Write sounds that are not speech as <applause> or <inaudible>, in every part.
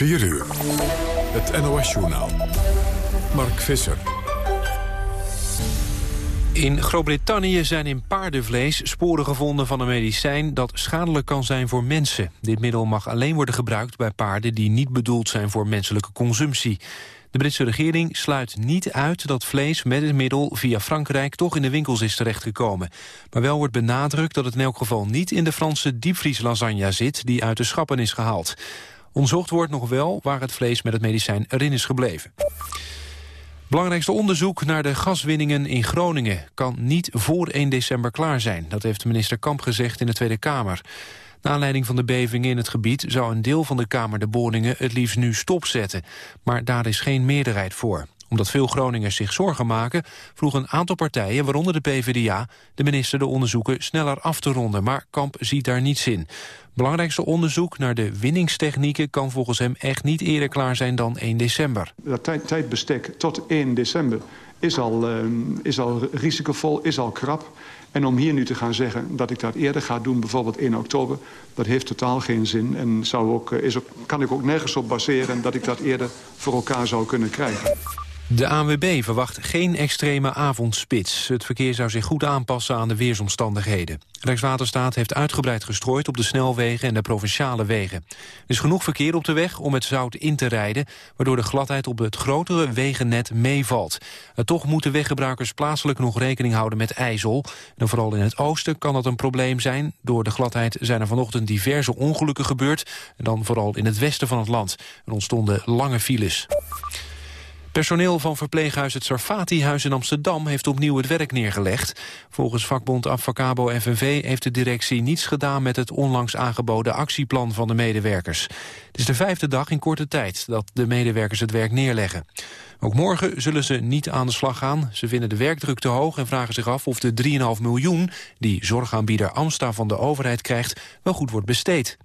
4 uur. Het NOS-journaal. Mark Visser. In Groot-Brittannië zijn in paardenvlees sporen gevonden van een medicijn dat schadelijk kan zijn voor mensen. Dit middel mag alleen worden gebruikt bij paarden die niet bedoeld zijn voor menselijke consumptie. De Britse regering sluit niet uit dat vlees met het middel via Frankrijk toch in de winkels is terechtgekomen. Maar wel wordt benadrukt dat het in elk geval niet in de Franse diepvrieslasagne zit die uit de schappen is gehaald. Onderzocht wordt nog wel waar het vlees met het medicijn erin is gebleven. Belangrijkste onderzoek naar de gaswinningen in Groningen kan niet voor 1 december klaar zijn. Dat heeft minister Kamp gezegd in de Tweede Kamer. Na aanleiding van de bevingen in het gebied zou een deel van de Kamer de boringen het liefst nu stopzetten. Maar daar is geen meerderheid voor omdat veel Groningers zich zorgen maken... vroeg een aantal partijen, waaronder de PvdA... de minister de onderzoeken sneller af te ronden. Maar Kamp ziet daar niets in. Belangrijkste onderzoek naar de winningstechnieken... kan volgens hem echt niet eerder klaar zijn dan 1 december. Dat tijd, tijdbestek tot 1 december is al, uh, is al risicovol, is al krap. En om hier nu te gaan zeggen dat ik dat eerder ga doen, bijvoorbeeld 1 oktober... dat heeft totaal geen zin en zou ook, is ook, kan ik ook nergens op baseren... dat ik dat eerder voor elkaar zou kunnen krijgen. De ANWB verwacht geen extreme avondspits. Het verkeer zou zich goed aanpassen aan de weersomstandigheden. Rijkswaterstaat heeft uitgebreid gestrooid op de snelwegen en de provinciale wegen. Er is genoeg verkeer op de weg om het zout in te rijden... waardoor de gladheid op het grotere wegennet meevalt. Toch moeten weggebruikers plaatselijk nog rekening houden met ijzel. En vooral in het oosten kan dat een probleem zijn. Door de gladheid zijn er vanochtend diverse ongelukken gebeurd. En dan vooral in het westen van het land. Er ontstonden lange files. Personeel van verpleeghuis het Sarfati-huis in Amsterdam heeft opnieuw het werk neergelegd. Volgens vakbond Avacabo FNV heeft de directie niets gedaan met het onlangs aangeboden actieplan van de medewerkers. Het is de vijfde dag in korte tijd dat de medewerkers het werk neerleggen. Ook morgen zullen ze niet aan de slag gaan. Ze vinden de werkdruk te hoog en vragen zich af of de 3,5 miljoen... die zorgaanbieder Amsta van de overheid krijgt, wel goed wordt besteed.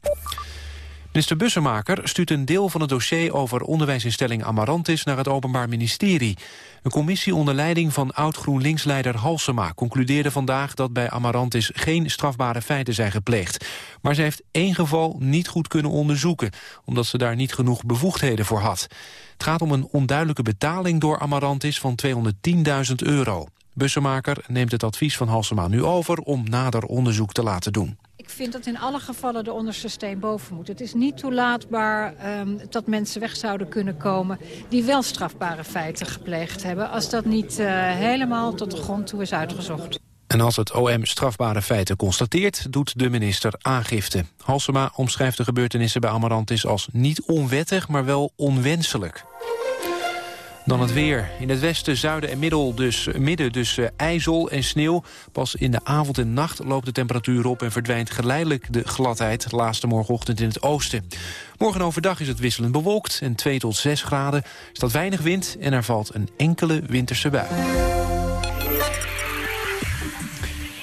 Minister Bussemaker stuurt een deel van het dossier over onderwijsinstelling Amarantis naar het Openbaar Ministerie. Een commissie onder leiding van oud-GroenLinks-leider Halsema concludeerde vandaag dat bij Amarantis geen strafbare feiten zijn gepleegd. Maar ze heeft één geval niet goed kunnen onderzoeken, omdat ze daar niet genoeg bevoegdheden voor had. Het gaat om een onduidelijke betaling door Amarantis van 210.000 euro. Bussemaker neemt het advies van Halsema nu over om nader onderzoek te laten doen. Ik vind dat in alle gevallen de onderste steen boven moet. Het is niet toelaatbaar um, dat mensen weg zouden kunnen komen... die wel strafbare feiten gepleegd hebben... als dat niet uh, helemaal tot de grond toe is uitgezocht. En als het OM strafbare feiten constateert, doet de minister aangifte. Halsema omschrijft de gebeurtenissen bij Amarantis als niet onwettig, maar wel onwenselijk. Dan het weer. In het westen, zuiden en middel dus, midden dus uh, ijzel en sneeuw. Pas in de avond en nacht loopt de temperatuur op... en verdwijnt geleidelijk de gladheid, laatste morgenochtend in het oosten. Morgen overdag is het wisselend bewolkt en 2 tot 6 graden. Er staat weinig wind en er valt een enkele winterse bui.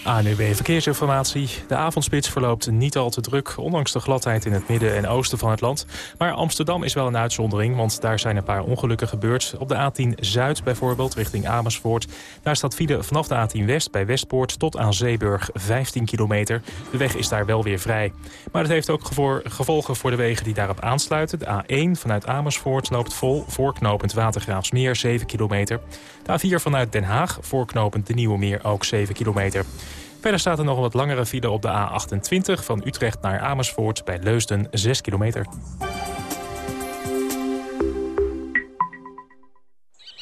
ANUW Verkeersinformatie. De avondspits verloopt niet al te druk, ondanks de gladheid in het midden en oosten van het land. Maar Amsterdam is wel een uitzondering, want daar zijn een paar ongelukken gebeurd. Op de A10 Zuid bijvoorbeeld, richting Amersfoort. Daar staat file vanaf de A10 West bij Westpoort tot aan Zeeburg 15 kilometer. De weg is daar wel weer vrij. Maar het heeft ook gevolgen voor de wegen die daarop aansluiten. De A1 vanuit Amersfoort loopt vol, voorknopend Watergraafsmeer 7 kilometer. De A4 vanuit Den Haag, voorknopend de Nieuwe Meer ook 7 kilometer. Verder staat er nog een wat langere file op de A28 van Utrecht naar Amersfoort bij Leusden 6 kilometer.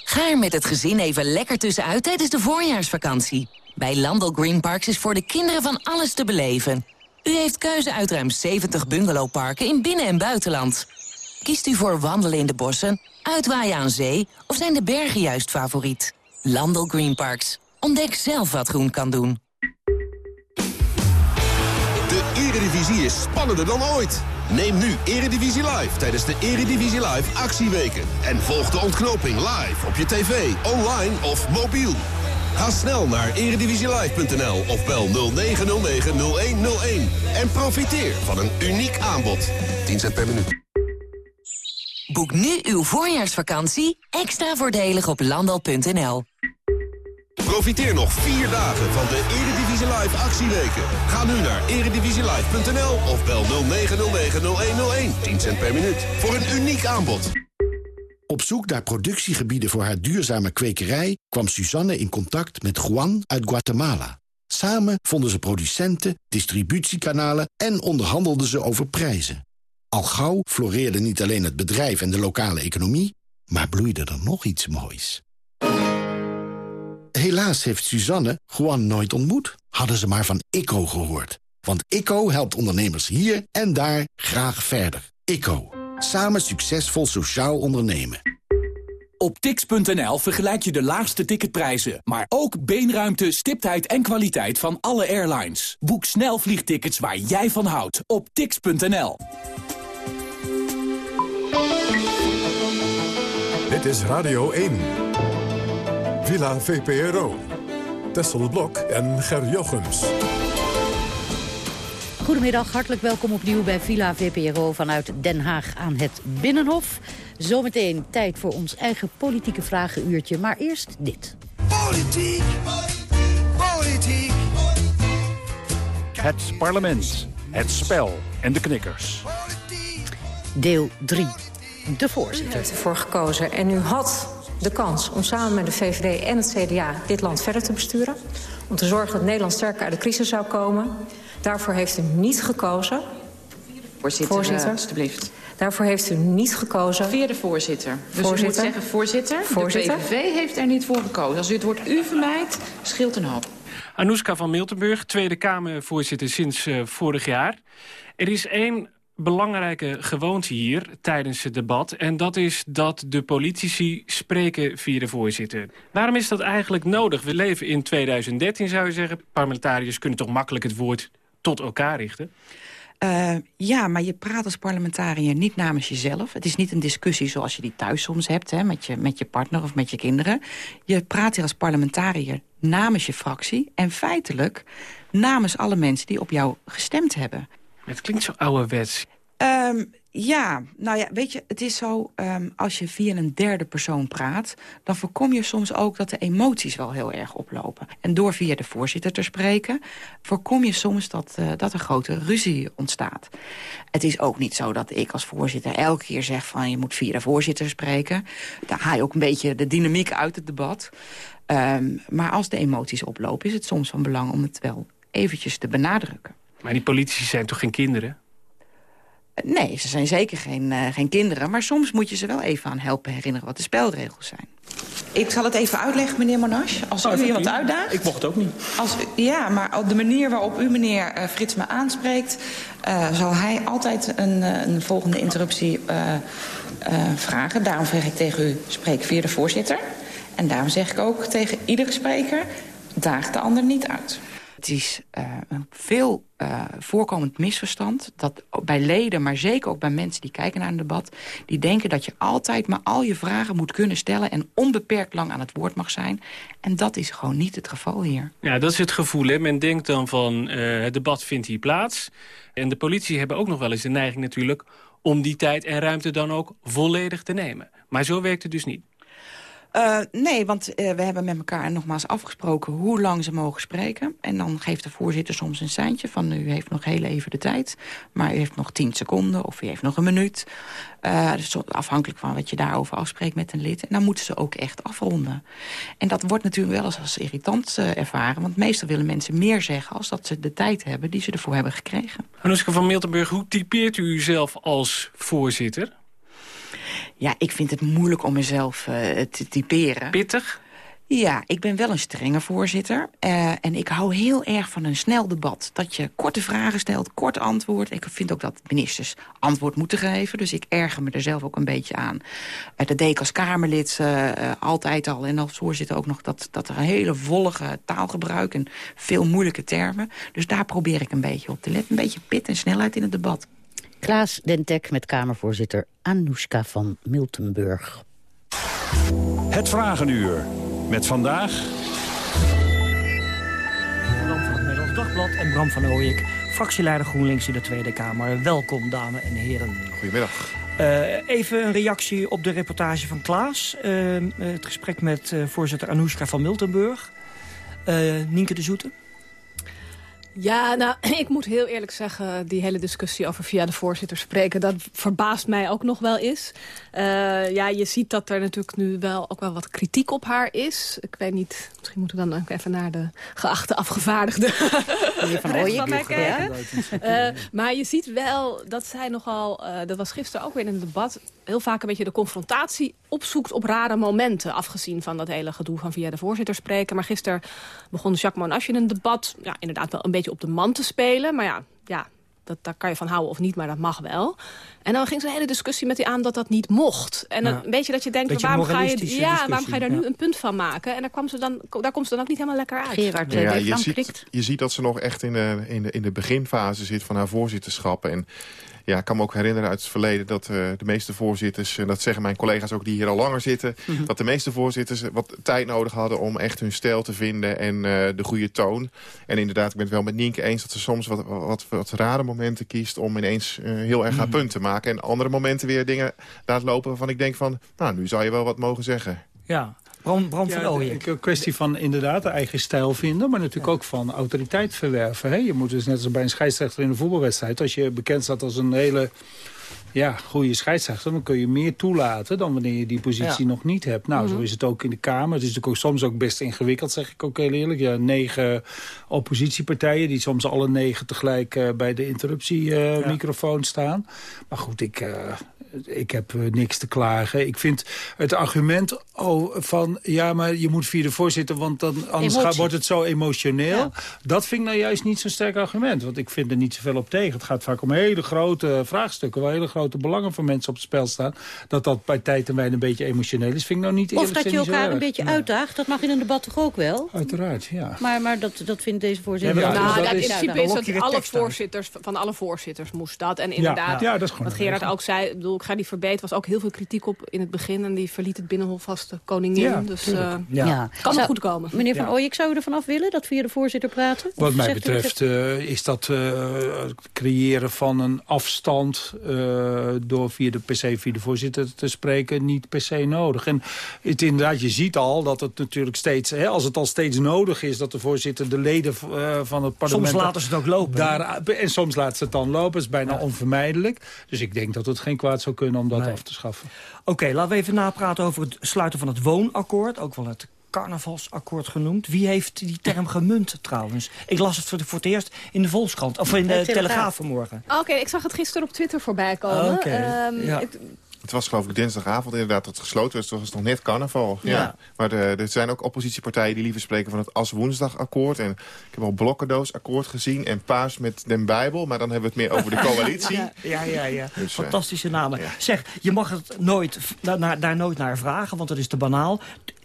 Ga er met het gezin even lekker tussenuit tijdens de voorjaarsvakantie. Bij Landel Green Parks is voor de kinderen van alles te beleven. U heeft keuze uit ruim 70 bungalowparken in binnen- en buitenland. Kiest u voor wandelen in de bossen, uitwaaien aan zee... of zijn de bergen juist favoriet? Landel Green Parks. Ontdek zelf wat groen kan doen. Eredivisie is spannender dan ooit. Neem nu Eredivisie Live tijdens de Eredivisie Live actieweken. En volg de ontknoping live op je tv, online of mobiel. Ga snel naar eredivisielive.nl of bel 0909-0101. En profiteer van een uniek aanbod. 10 cent per minuut. Boek nu uw voorjaarsvakantie extra voordelig op landal.nl. Profiteer nog vier dagen van de Eredivisie Live actieweken. Ga nu naar eredivisielive.nl of bel 0909-0101. 10 cent per minuut. Voor een uniek aanbod. Op zoek naar productiegebieden voor haar duurzame kwekerij... kwam Suzanne in contact met Juan uit Guatemala. Samen vonden ze producenten, distributiekanalen... en onderhandelden ze over prijzen. Al gauw floreerde niet alleen het bedrijf en de lokale economie... maar bloeide er nog iets moois. Helaas heeft Suzanne Juan nooit ontmoet. Hadden ze maar van ICO gehoord. Want ICO helpt ondernemers hier en daar graag verder. ICO. Samen succesvol sociaal ondernemen. Op tix.nl vergelijk je de laagste ticketprijzen, maar ook beenruimte, stiptheid en kwaliteit van alle airlines. Boek snel vliegtickets waar jij van houdt op tix.nl. Dit is Radio 1. Villa VPRO. Tessel Blok en Ger Jochems. Goedemiddag, hartelijk welkom opnieuw bij Villa VPRO vanuit Den Haag aan het Binnenhof. Zometeen tijd voor ons eigen politieke vragenuurtje, maar eerst dit. Politiek, politiek. Het parlement, het spel en de knikkers. Deel 3. De U voorzitter. heeft ervoor gekozen en u had de kans om samen met de VVD en het CDA dit land verder te besturen. Om te zorgen dat Nederland sterker uit de crisis zou komen. Daarvoor heeft u niet gekozen. Voorzitter, eh, alstublieft. Daarvoor heeft u niet gekozen. Vierde voorzitter. Dus u Voorzitter. moet zeggen voorzitter. Voorzitter. De PVV heeft er niet voor gekozen. Als u het woord u vermijdt, scheelt een hoop. Anouska van Miltenburg, Tweede Kamervoorzitter sinds eh, vorig jaar. Er is één belangrijke gewoonte hier tijdens het debat... en dat is dat de politici spreken via de voorzitter. Waarom is dat eigenlijk nodig? We leven in 2013, zou je zeggen. Parlementariërs kunnen toch makkelijk het woord tot elkaar richten? Uh, ja, maar je praat als parlementariër niet namens jezelf. Het is niet een discussie zoals je die thuis soms hebt... Hè, met, je, met je partner of met je kinderen. Je praat hier als parlementariër namens je fractie... en feitelijk namens alle mensen die op jou gestemd hebben. Het klinkt zo ouderwets. Um, ja, nou ja, weet je, het is zo, um, als je via een derde persoon praat... dan voorkom je soms ook dat de emoties wel heel erg oplopen. En door via de voorzitter te spreken... voorkom je soms dat, uh, dat er grote ruzie ontstaat. Het is ook niet zo dat ik als voorzitter elke keer zeg... van je moet via de voorzitter spreken. Daar haal je ook een beetje de dynamiek uit het debat. Um, maar als de emoties oplopen, is het soms van belang om het wel eventjes te benadrukken. Maar die politici zijn toch geen kinderen? Nee, ze zijn zeker geen, uh, geen kinderen. Maar soms moet je ze wel even aan helpen herinneren wat de spelregels zijn. Ik zal het even uitleggen, meneer Monash. Als oh, u iemand uitdaagt... Ik mocht het ook niet. Als, ja, maar op de manier waarop u, meneer uh, Frits, me aanspreekt... Uh, zal hij altijd een, een volgende interruptie vragen. Daarom vraag ik tegen u, spreek via de voorzitter. En daarom zeg ik ook tegen iedere spreker... daag de ander niet uit. Het is uh, een veel uh, voorkomend misverstand dat bij leden, maar zeker ook bij mensen die kijken naar een debat... die denken dat je altijd maar al je vragen moet kunnen stellen... en onbeperkt lang aan het woord mag zijn. En dat is gewoon niet het geval hier. Ja, dat is het gevoel. Hè? Men denkt dan van uh, het debat vindt hier plaats. En de politie hebben ook nog wel eens de neiging natuurlijk... om die tijd en ruimte dan ook volledig te nemen. Maar zo werkt het dus niet. Uh, nee, want uh, we hebben met elkaar nogmaals afgesproken hoe lang ze mogen spreken. En dan geeft de voorzitter soms een seintje van u heeft nog heel even de tijd. Maar u heeft nog tien seconden of u heeft nog een minuut. Uh, dus afhankelijk van wat je daarover afspreekt met een lid. En dan moeten ze ook echt afronden. En dat wordt natuurlijk wel eens als irritant ervaren. Want meestal willen mensen meer zeggen als dat ze de tijd hebben die ze ervoor hebben gekregen. Anouska van Miltenburg, hoe typeert u uzelf als voorzitter? Ja, ik vind het moeilijk om mezelf uh, te typeren. Pittig? Ja, ik ben wel een strenge voorzitter. Uh, en ik hou heel erg van een snel debat. Dat je korte vragen stelt, kort antwoord. Ik vind ook dat ministers antwoord moeten geven. Dus ik erger me er zelf ook een beetje aan. Uh, dat deed ik als Kamerlid uh, altijd al. En als voorzitter ook nog dat, dat er een hele vollige taalgebruik... en veel moeilijke termen. Dus daar probeer ik een beetje op te letten. Een beetje pit en snelheid in het debat. Klaas Dentek met Kamervoorzitter Anoushka van Miltenburg. Het Vragenuur. Met vandaag... Bram van het Nederlands Dagblad en Bram van Ooyek, fractieleider GroenLinks in de Tweede Kamer. Welkom, dames en heren. Goedemiddag. Uh, even een reactie op de reportage van Klaas. Uh, het gesprek met uh, voorzitter Anoushka van Miltenburg. Nienke de Zoete. Ja, nou, <clears throat> ik moet heel eerlijk zeggen... die hele discussie over via de voorzitter spreken... dat verbaast mij ook nog wel eens. Uh, ja, je ziet dat er natuurlijk nu wel ook wel wat kritiek op haar is. Ik weet niet, misschien moeten we dan ook even naar de geachte afgevaardigde... <laughs> van <laughs> mij kijken. Uh, maar je ziet wel dat zij nogal... Uh, dat was gisteren ook weer in het debat... heel vaak een beetje de confrontatie opzoekt op rare momenten. Afgezien van dat hele gedoe van via de voorzitter spreken. Maar gisteren begon Jacques Monash in een debat... Ja, inderdaad wel een beetje op de man te spelen. Maar ja, ja dat, daar kan je van houden of niet, maar dat mag wel. En dan ging ze een hele discussie met die aan dat dat niet mocht. En dan weet je dat je denkt, waarom ga je, ja, waarom ga je daar nu een punt van maken? En daar, kwam ze dan, daar komt ze dan ook niet helemaal lekker uit. Gerard, ja, je, ziet, je ziet dat ze nog echt in de, in, de, in de beginfase zit van haar voorzitterschap. En ja, ik kan me ook herinneren uit het verleden dat uh, de meeste voorzitters... en dat zeggen mijn collega's ook die hier al langer zitten... Mhm. dat de meeste voorzitters wat tijd nodig hadden om echt hun stijl te vinden... en uh, de goede toon. En inderdaad, ik ben het wel met Nienke eens dat ze soms wat, wat, wat rare momenten kiest... om ineens uh, heel erg haar mm punt te maken. En andere momenten weer dingen laat lopen waarvan ik denk van... nou, nu zou je wel wat mogen zeggen. Ja, Bram, Bram ja, van Een kwestie van inderdaad de eigen stijl vinden... maar natuurlijk ook van autoriteit verwerven. Hè? Je moet dus net als bij een scheidsrechter in een voetbalwedstrijd... als je bekend staat als een hele ja, goede scheidsrechter... dan kun je meer toelaten dan wanneer je die positie nog niet hebt. Nou, zo mhm. is het ook in de Kamer. Het is natuurlijk ook soms ook best ingewikkeld, zeg ik ook heel eerlijk. Ja, negen oppositiepartijen die soms alle negen tegelijk uh, bij de interruptiemicrofoon uh, staan. Maar goed, ik, uh, ik heb eh, niks te klagen. Ik vind het argument oh, van... ja, maar je moet via de voorzitter... want dan, anders gaat, wordt het zo emotioneel. Dat vind ik nou juist niet zo'n sterk argument. Want ik vind er niet zoveel op tegen. Het gaat vaak om hele grote vraagstukken... waar hele grote belangen van mensen op het spel staan. Dat dat bij tijd en wijn een beetje emotioneel is... vind ik nou niet Of dat je elkaar een beetje uitdaagt. Dat mag in een debat toch ook wel? Uiteraard, ja. Maar, maar dat, dat vindt deze voorzitter... Ja, nou, dat in principe is dat alle voorzitters, van alle voorzitters moest dat. En inderdaad, ja, dat is gewoon wat Gerard ook zei... Bedoel, ik ga die verbeet was ook heel veel kritiek op in het begin. En die verliet het Binnenhof vast de koningin. Ja, dus uh, ja. kan nog goed komen. Meneer Van Ooyek, zou u er vanaf willen dat via de voorzitter praten? Wat mij betreft uh, is dat uh, creëren van een afstand... door via de PC via de voorzitter te spreken niet per se nodig. En het, inderdaad, je ziet al dat het natuurlijk steeds... Hè, als het al steeds nodig is dat de voorzitter de leden van het parlement... Soms laten ze het ook lopen. Daar, en soms laten ze het dan lopen. Dat is bijna onvermijdelijk. Dus ik denk dat het geen kwaad zou kunnen om dat af te schaffen. Oké, laten we even napraten over het sluiten van het woonakkoord. Ook wel het carnavalsakkoord genoemd. Wie heeft die term gemunt trouwens? Ik las het voor, het eerst in de Volkskrant, of in de, Telegraaf vanmorgen. Oké, ik zag het gisteren op Twitter voorbij komen. Okay. Um, ja. Het was geloof ik dinsdagavond inderdaad dat het gesloten was. Het was nog net carnaval. Ja. Maar er zijn ook oppositiepartijen die liever spreken van het As Woensdagakkoord. En ik heb al Blokkendoosakkoord gezien en Paas met den Bijbel. Maar dan hebben we het meer over de <laughs> coalitie. ja, ja, ja. Dus, eh, Fantastische namen. Zeg, je mag het nooit, daar, daar nooit naar vragen, want dat is te banaal.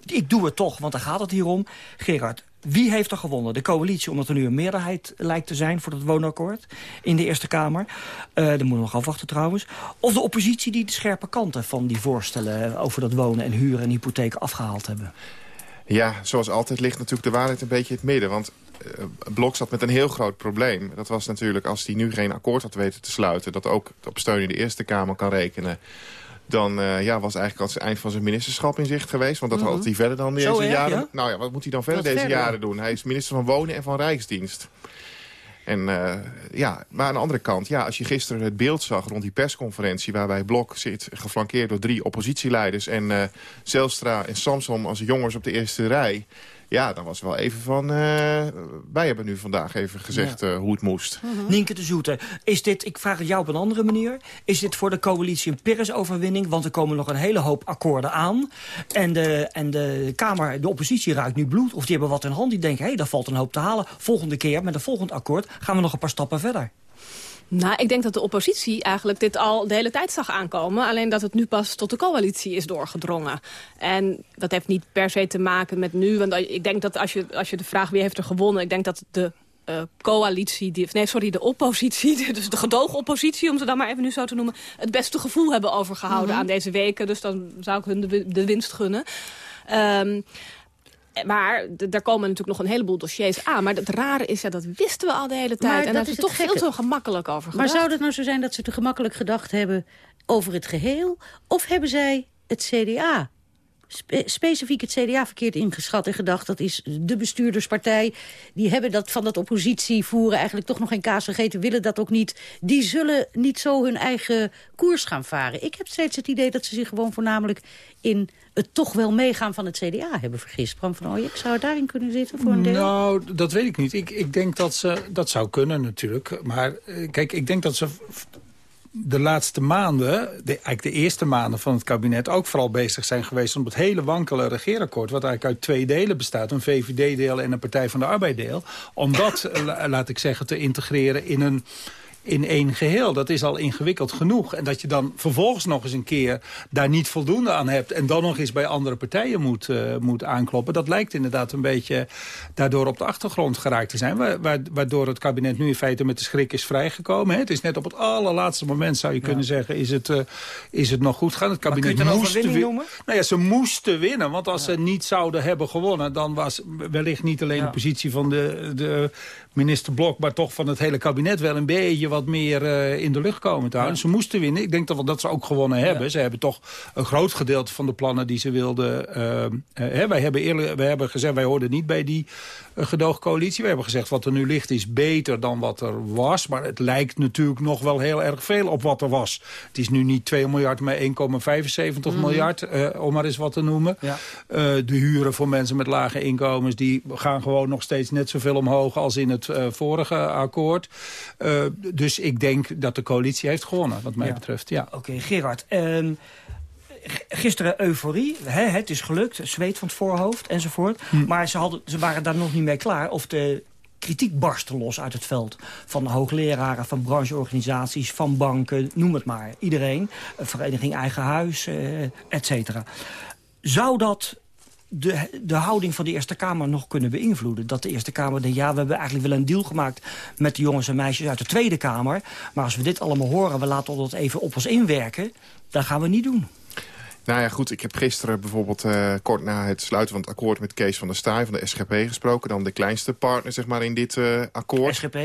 Ik doe het toch, want daar gaat het hier om. Gerard, wie heeft er gewonnen? De coalitie, omdat er nu een meerderheid lijkt te zijn... voor het woonakkoord in de Eerste Kamer. Uh, daar moeten we nog afwachten trouwens. Of de oppositie die de scherpe kanten van die voorstellen... over dat wonen en huren en hypotheek afgehaald hebben. Ja, zoals altijd ligt natuurlijk de waarheid een beetje in het midden. Want uh, Blok zat met een heel groot probleem. Dat was natuurlijk als hij nu geen akkoord had weten te sluiten... dat ook op steun in de Eerste Kamer kan rekenen dan uh, ja, was eigenlijk al het eind van zijn ministerschap in zicht geweest. Want dat mm -hmm. had hij verder dan deze jaren. Nou ja, wat moet hij dan verder deze jaren doen? Hij is minister van Wonen en van Rijksdienst. En uh, ja, maar aan de andere kant, ja, als je gisteren het beeld zag rond die persconferentie... waarbij Blok zit, geflankeerd door drie oppositieleiders... en uh, Zelstra en Samsom als jongens op de eerste rij... Ja, dan was wel even van... Uh, wij hebben nu vandaag even gezegd uh, hoe het moest. Mm -hmm. Nienke de Zoete, is dit, ik vraag het jou op een andere manier... is dit voor de coalitie een Pires-overwinning? Want er komen nog een hele hoop akkoorden aan. En de, en de Kamer, de oppositie ruikt nu bloed. Of die hebben wat in hand. Die denken, hé, hey, daar valt een hoop te halen. Volgende keer, met een volgend akkoord... gaan we nog een paar stappen verder. Nou, ik denk dat de oppositie eigenlijk dit al de hele tijd zag aankomen. Alleen dat het nu pas tot de coalitie is doorgedrongen. En dat heeft niet per se te maken met nu. Want ik denk dat als je, als je de vraag wie heeft er gewonnen... ik denk dat de uh, coalitie, die, nee sorry, de oppositie, <laughs> dus de gedoogoppositie, om ze dan maar even nu zo te noemen, het beste gevoel hebben overgehouden mm aan deze weken. Dus dan zou ik hun de, de winst gunnen. Um, maar daar komen natuurlijk nog een heleboel dossiers aan. Maar het rare is, ja, dat wisten we al de hele tijd. Maar en daar is het toch veel te gemakkelijk over gedacht. Maar zou het nou zo zijn dat ze te gemakkelijk gedacht hebben over het geheel? Of hebben zij het CDA specifiek het CDA verkeerd ingeschat en gedacht... dat is de bestuurderspartij. Die hebben dat van dat oppositie voeren eigenlijk toch nog geen kaas vergeten... willen dat ook niet. Die zullen niet zo hun eigen koers gaan varen. Ik heb steeds het idee dat ze zich gewoon voornamelijk... in het toch wel meegaan van het CDA hebben vergist. Bram van Ooyek, zou het daarin kunnen zitten voor een deel? Nou, dat weet ik niet. Ik, ik denk dat ze... Dat zou kunnen natuurlijk. Maar eh, kijk, ik denk dat ze de laatste maanden, de, eigenlijk de eerste maanden van het kabinet... ook vooral bezig zijn geweest om het hele wankele regeerakkoord... wat eigenlijk uit twee delen bestaat, een VVD-deel en een Partij van de Arbeid-deel... om dat, <laughs> laat ik zeggen, te integreren in een in één geheel. Dat is al ingewikkeld genoeg. En dat je dan vervolgens nog eens een keer daar niet voldoende aan hebt... en dan nog eens bij andere partijen moet, uh, moet aankloppen... dat lijkt inderdaad een beetje daardoor op de achtergrond geraakt te zijn. Waardoor het kabinet nu in feite met de schrik is vrijgekomen. Hè. Het is net op het allerlaatste moment, zou je kunnen zeggen... is het, uh, is het nog goed gaan. Het kabinet moest noemen? Nou ja, ze moesten winnen. Want als ze niet zouden hebben gewonnen... dan was wellicht niet alleen de positie van de, de minister Blok... maar toch van het hele kabinet wel een beetje wat meer uh, in de lucht komen te houden. Ze moesten winnen. Ik denk dat, dat ze ook gewonnen hebben. Ja. Ze hebben toch een groot gedeelte van de plannen die ze wilden... Uh, uh, wij, hebben eerlijk, wij hebben gezegd, wij hoorden niet bij die gedoogcoalitie. We hebben gezegd, wat er nu ligt is beter dan wat er was. Maar het lijkt natuurlijk nog wel heel erg veel op wat er was. Het is nu niet 2 miljard, maar 1,75 mm. miljard, om maar eens wat te noemen. Ja. de huren voor mensen met lage inkomens... die gaan gewoon nog steeds net zoveel omhoog als in het vorige akkoord. dus ik denk dat de coalitie heeft gewonnen, wat mij ja. betreft. Ja. Oké, okay, Gerard. Um, gisteren euforie, hè, het is gelukt, zweet van het voorhoofd enzovoort. Hm. Maar ze, hadden, ze waren daar nog niet mee klaar of de kritiek barstte los uit het veld. Van hoogleraren, van brancheorganisaties, van banken, noem het maar. Iedereen, vereniging Eigen Huis, uh, et cetera. Zou dat de, de houding van de Eerste Kamer nog kunnen beïnvloeden. Dat de Eerste Kamer denkt, ja, we hebben eigenlijk wel een deal gemaakt... met de jongens en meisjes uit de Tweede Kamer. Maar als we dit allemaal horen, we laten dat even op ons inwerken... dat gaan we niet doen. Nou ja, goed, ik heb gisteren bijvoorbeeld uh, kort na het sluiten van het akkoord... met Kees van der Staaij van de SGP gesproken. Dan de kleinste partner zeg maar, in dit uh, akkoord. SGP?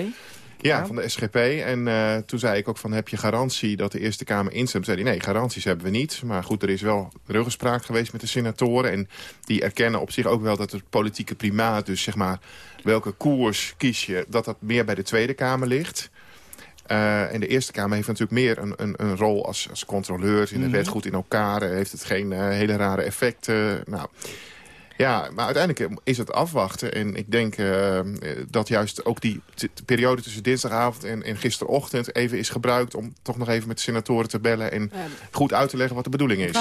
Ja, ja, van de SGP. En uh, toen zei ik ook van, heb je garantie dat de Eerste Kamer instemt? Zei hij, nee, garanties hebben we niet. Maar goed, er is wel ruggespraak geweest met de senatoren. En die erkennen op zich ook wel dat het politieke primaat... dus zeg maar, welke koers kies je, dat dat meer bij de Tweede Kamer ligt... Uh, en de Eerste Kamer heeft natuurlijk meer een, een, een rol als, als controleur. In de wet goed in elkaar. Heeft het geen uh, hele rare effecten. Nou, ja, maar uiteindelijk is het afwachten. En ik denk uh, dat juist ook die periode tussen dinsdagavond en, en, gisterochtend... even is gebruikt om toch nog even met de senatoren te bellen... en goed uit te leggen wat de bedoeling is.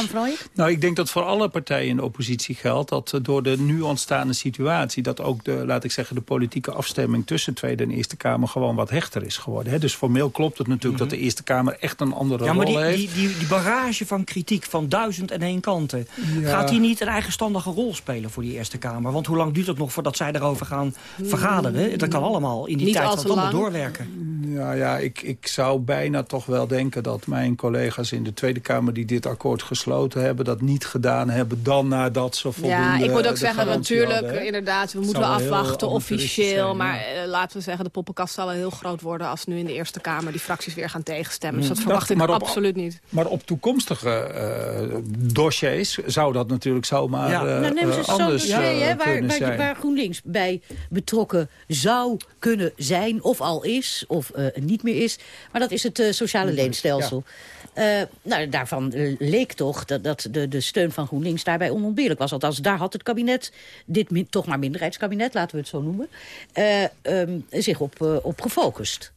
Nou, ik denk dat voor alle partijen in de oppositie geldt... dat door de nu ontstaande situatie... dat ook de, laat ik zeggen, de politieke afstemming tussen Tweede en Eerste Kamer... gewoon wat hechter is geworden. Hè? Dus formeel klopt het natuurlijk mm -hmm. dat de Eerste Kamer echt een andere ja, maar rol die, heeft. Die, die, die barrage van kritiek van duizend en één kanten... Ja. gaat die niet een eigenstandige rol spelen? Voor die Eerste Kamer? Want hoe lang duurt het nog voordat zij erover gaan vergaderen? Dat kan allemaal in die Niet tijd al van te het allemaal lang. doorwerken. Ja, ja ik, ik zou bijna toch wel denken dat mijn collega's in de Tweede Kamer... die dit akkoord gesloten hebben, dat niet gedaan hebben... dan nadat ze voldoende Ja, ik moet ook de zeggen, natuurlijk, hadden, inderdaad, we moeten wel afwachten officieel. zijn, maar ja. eh, laten we zeggen, de poppenkast zal wel heel groot worden... als nu in de Eerste Kamer die fracties weer gaan tegenstemmen. Dus dat Ja, verwacht ik op- absoluut niet. Maar op toekomstige eh, dossiers zou dat natuurlijk zomaar Ja. eh, nou, neem eh, ze anders dossier eh, hè, waar, waar, waar GroenLinks bij betrokken zou kunnen zijn... of al is, of eh, niet meer is. Maar dat is het eh, sociale leenstelsel. Nou, daarvan leek toch dat, dat de, de steun van GroenLinks daarbij onontbeerlijk was. Althans, daar had het kabinet, dit min- toch maar minderheidskabinet, laten we het zo noemen... eh, ehm, zich op, op gefocust.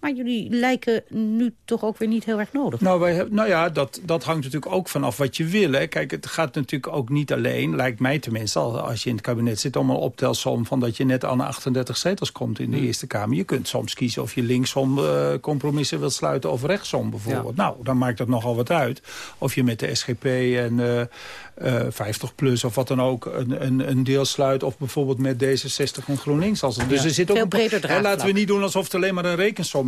Maar jullie lijken nu toch ook weer niet heel erg nodig. Nou, wij hebben, nou ja, dat, dat hangt natuurlijk ook vanaf wat je wil. Hè. Kijk, het gaat natuurlijk ook niet alleen, lijkt mij tenminste... al- als je in het kabinet zit, om een optelsom van dat je net aan de 38 zetels komt in de Hmm. Eerste Kamer. Je kunt soms kiezen of je linksom eh, compromissen wilt sluiten of rechtsom bijvoorbeeld. Nou, dan maakt dat nogal wat uit. Of je met de SGP en eh, eh, 50PLUS of wat dan ook een, een, een deel sluit... of bijvoorbeeld met D66 en GroenLinks. Als het, dus Ja. er zit ook Veel een- breder hè, Laten we niet doen alsof het alleen maar een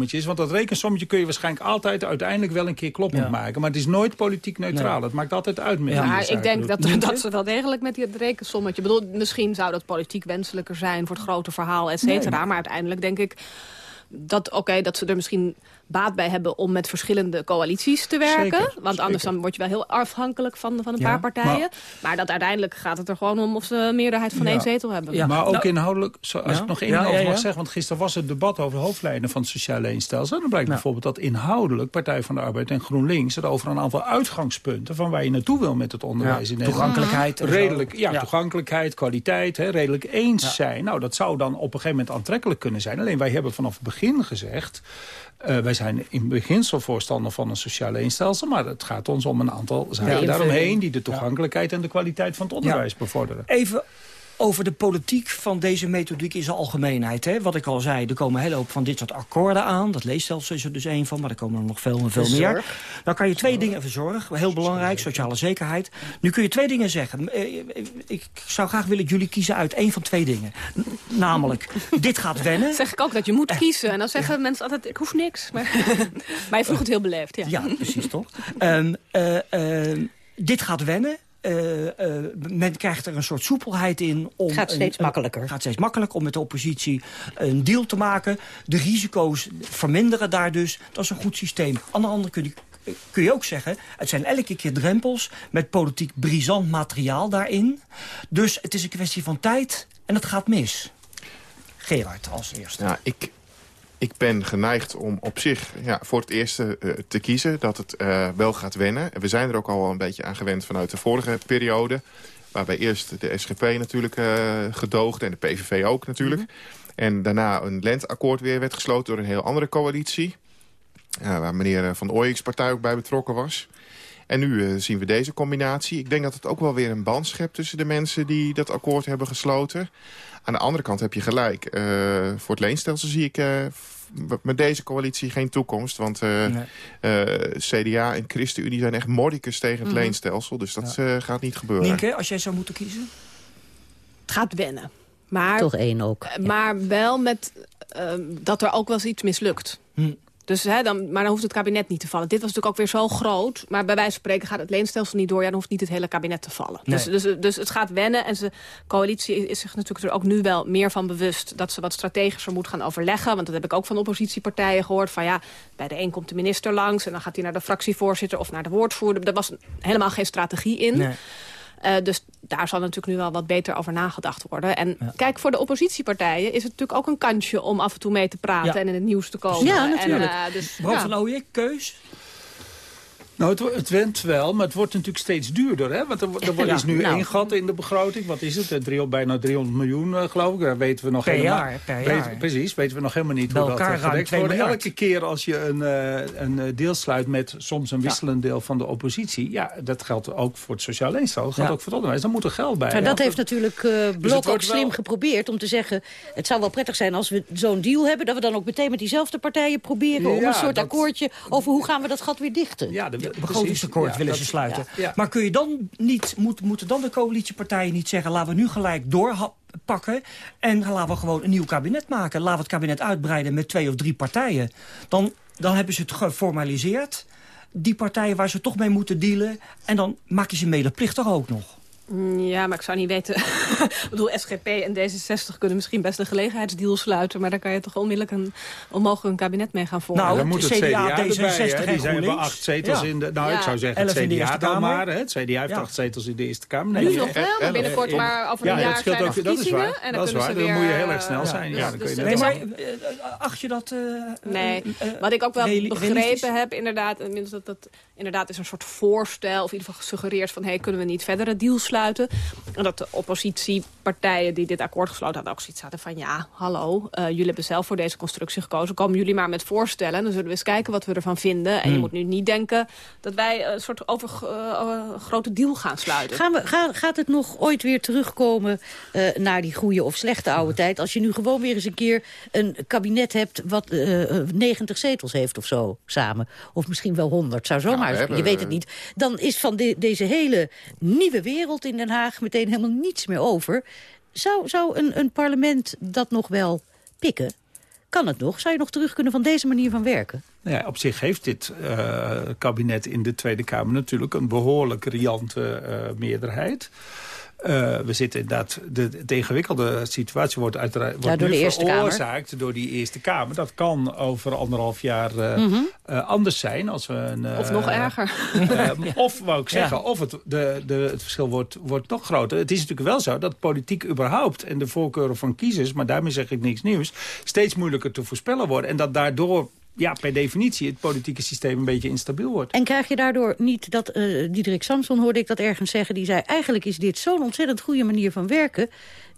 rekensommetje is. Want dat rekensommetje kun je waarschijnlijk altijd uiteindelijk wel een keer kloppend maken. Maar het is nooit politiek neutraal. Nee. Het maakt altijd uit met Ja, ik denk dat, dat ze wel degelijk met die rekensommetje... Ik bedoel, misschien zou dat politiek wenselijker zijn voor het grote verhaal, et cetera. Nee. Maar uiteindelijk denk ik dat, oké, dat ze er misschien baat bij hebben om met verschillende coalities te werken. Zeker, want anders dan word je wel heel afhankelijk van, van een paar partijen. Maar, dat uiteindelijk gaat het er gewoon om of ze een meerderheid van één zetel hebben. Ja. Maar ook Nou, inhoudelijk, zo, als ik nog één Ja, over ja, mag ja. zeggen... want gisteren was het debat over de hoofdlijnen van het sociale leenstelsel. En dan blijkt bijvoorbeeld dat inhoudelijk Partij van de Arbeid en GroenLinks... het over een aantal uitgangspunten van waar je naartoe wil met het onderwijs Ja, in Nederland... toegankelijkheid. Redelijk, ja, Ja. toegankelijkheid, kwaliteit, hè, redelijk eens Ja. zijn. Nou, dat zou dan op een gegeven moment aantrekkelijk kunnen zijn. Alleen wij hebben vanaf het begin gezegd... eh, wij zijn in beginsel voorstander van een sociaal leenstelsel... maar het gaat ons om een aantal zaken daaromheen... die de toegankelijkheid en de kwaliteit van het onderwijs bevorderen. Even over de politiek van deze methodiek in zijn algemeenheid. Hè? Wat ik al zei, er komen een hele hoop van dit soort akkoorden aan. Dat leestelsel is er dus één van, maar er komen er nog veel en veel meer. Dan kan je twee dingen even zorgen. Heel belangrijk, sociale zekerheid. Nu kun je twee dingen zeggen. Eh, Ik zou graag willen dat jullie kiezen uit één van twee dingen. N- Namelijk, <laughs> dit gaat wennen. zeg ik ook dat je moet kiezen. En dan zeggen mensen altijd, ik hoef niks. Maar, <laughs> maar je vroeg het heel beleefd, ja. Ja, precies toch? Ehm, eh, eh, dit gaat wennen. Eh, eh, men krijgt er een soort soepelheid in. Om Gaat steeds een- makkelijker. gaat steeds makkelijker om met de oppositie een deal te maken. De risico's verminderen daar dus. Dat is een goed systeem. Aan de andere kun je, kun je ook zeggen... het zijn elke keer drempels met politiek brisant materiaal daarin. Dus het is een kwestie van tijd en het gaat mis. Gerard als eerste. Ja, ik, ik ben geneigd om op zich ja, voor het eerste eh, te kiezen dat het eh, wel gaat wennen. We zijn er ook al wel een beetje aan gewend vanuit de vorige periode. Waarbij eerst de SGP natuurlijk eh, gedoogde en de PVV ook natuurlijk. En daarna een lenteakkoord weer werd gesloten door een heel andere coalitie. Waar meneer Van Ooyeks partij ook bij betrokken was. En nu zien we deze combinatie. Ik denk dat het ook wel weer een band schept tussen de mensen die dat akkoord hebben gesloten. Aan de andere kant heb je gelijk. Eh, voor het leenstelsel zie ik eh, met deze coalitie geen toekomst. Want eh, eh, CDA en ChristenUnie zijn echt mordicus tegen het Mhm. leenstelsel. Dus dat gaat niet gebeuren. Nienke, als jij zou moeten kiezen? Het gaat wennen. Maar, Toch één ook. Maar wel met ehm, dat er ook wel eens iets mislukt. Hm. Dus, hè, dan, maar dan hoeft het kabinet niet te vallen. Dit was natuurlijk ook weer zo groot. Maar bij wijze van spreken gaat het leenstelsel niet door. Ja, dan hoeft niet het hele kabinet te vallen. Dus, Nee. dus, dus het gaat wennen. En de coalitie is zich natuurlijk er ook nu wel meer van bewust... dat ze wat strategischer moet gaan overleggen. Want dat heb ik ook van oppositiepartijen gehoord. Van ja, bij de een komt de minister langs... en dan gaat hij naar de fractievoorzitter of naar de woordvoerder. Er was helemaal geen strategie in. Nee. Eh, dus daar zal natuurlijk nu wel wat beter over nagedacht worden. En kijk, voor de oppositiepartijen is het natuurlijk ook een kansje... om af en toe mee te praten Ja. en in het nieuws te komen. Ja, En, natuurlijk. dus, Bram ja. van Ooyen, keus? Nou, het, went wel, maar het wordt natuurlijk steeds duurder. Hè? Want er, er wordt- Ja, is nu nou. één gat in de begroting. Wat is het? Eh, drie- bijna 300 miljoen, eh, geloof ik. Daar weten we nog Per helemaal, jaar, per weten- jaar. Precies, weten we nog helemaal niet Bij hoe dat eh, gedekt 2 wordt. miljard. Elke keer als je een, eh, een deel sluit met soms een wisselend deel van de oppositie... ja, dat geldt ook voor het sociaal leenstelsel. Dat geldt ook voor het onderwijs. Dan moet er geld bij. Maar Ja, dat heeft natuurlijk eh Blok ook slim wel- geprobeerd om te zeggen... het zou wel prettig zijn als we zo'n deal hebben... dat we dan ook meteen met diezelfde partijen proberen... om Ja, een soort dat- akkoordje over hoe gaan we dat gat weer dichten. Ja, de, begrotingsakkoord precies. willen ze sluiten. ja. Maar kun je dan niet, moet, moeten dan de coalitiepartijen niet zeggen... laten we nu gelijk doorpakken en laten we gewoon een nieuw kabinet maken. Laten we het kabinet uitbreiden met twee of drie partijen. Dan, dan hebben ze het geformaliseerd. Die partijen waar ze toch mee moeten dealen. En dan maak je ze medeplichtig ook nog. Mm, Ja, maar ik zou niet weten. <laughs> ik bedoel, SGP en D66 kunnen misschien best een gelegenheidsdeal sluiten... maar daar kan je toch onmiddellijk een, onmogelijk een kabinet mee gaan vormen. Nou, dan moet het CDA, CDA, erbij, hè. D66 en Die zijn hebben acht zetels Ja. in de... Nou, Ja. ik zou zeggen het CDA dan maar. Hè. Het CDA heeft Ja. acht zetels in de Eerste Kamer. Nu Nee, nog eh, wel, maar binnenkort maar over ja, een dat jaar zijn er ook- dat is verkiezingen. waar. En dan Dat is waar. ze Dan weer, moet je heel erg snel ja, zijn. dus- Ja, dan kun je dus Nee, maar eh, acht je dat... eh, Nee, eh, wat ik ook wel begrepen heb, inderdaad, dat, dat inderdaad is een soort voorstel, of in ieder geval gesuggereerd van, hey, kunnen we niet verder een deal sluiten? En dat de oppositiepartijen die dit akkoord gesloten hadden ook zoiets hadden van, ja, hallo, eh, jullie hebben zelf voor deze constructie gekozen, komen jullie maar met voorstellen, en dan zullen we eens kijken wat we ervan vinden. En je Hmm. moet nu niet denken dat wij een soort over eh, grote deal gaan sluiten. Gaan we, ga- gaat het nog ooit weer terugkomen eh, naar die goede of slechte oude tijd... als je nu gewoon weer eens een keer een kabinet hebt... wat eh, eh, 90 zetels heeft of zo samen? Of misschien wel 100, zou zomaar... we eens- hebben, je weet het niet. Dan is van de- deze hele nieuwe wereld in Den Haag... meteen helemaal niets meer over. Zou, zou een, een parlement dat nog wel pikken? Kan het nog? Zou je nog terug kunnen van deze manier van werken? Nou ja, op zich heeft dit eh, kabinet in de Tweede Kamer natuurlijk een behoorlijk riante eh, meerderheid. Uh, we zitten inderdaad, de, de ingewikkelde situatie wordt uiteraard wordt door nu de veroorzaakt door die Eerste Kamer. Dat kan over anderhalf jaar uh, mm -hmm. uh, anders zijn. Als we een, of nog erger. <laughs> of, wou ik zeggen, ja. of het, de, de, het verschil wordt, wordt nog groter. Het is natuurlijk wel zo dat politiek überhaupt en de voorkeuren van kiezers, maar daarmee zeg ik niks nieuws, steeds moeilijker te voorspellen worden. En dat daardoor ja, per definitie het politieke systeem een beetje instabiel wordt. En krijg je daardoor niet dat, uh, Diederik Samson hoorde ik dat ergens zeggen... die zei, eigenlijk is dit zo'n ontzettend goede manier van werken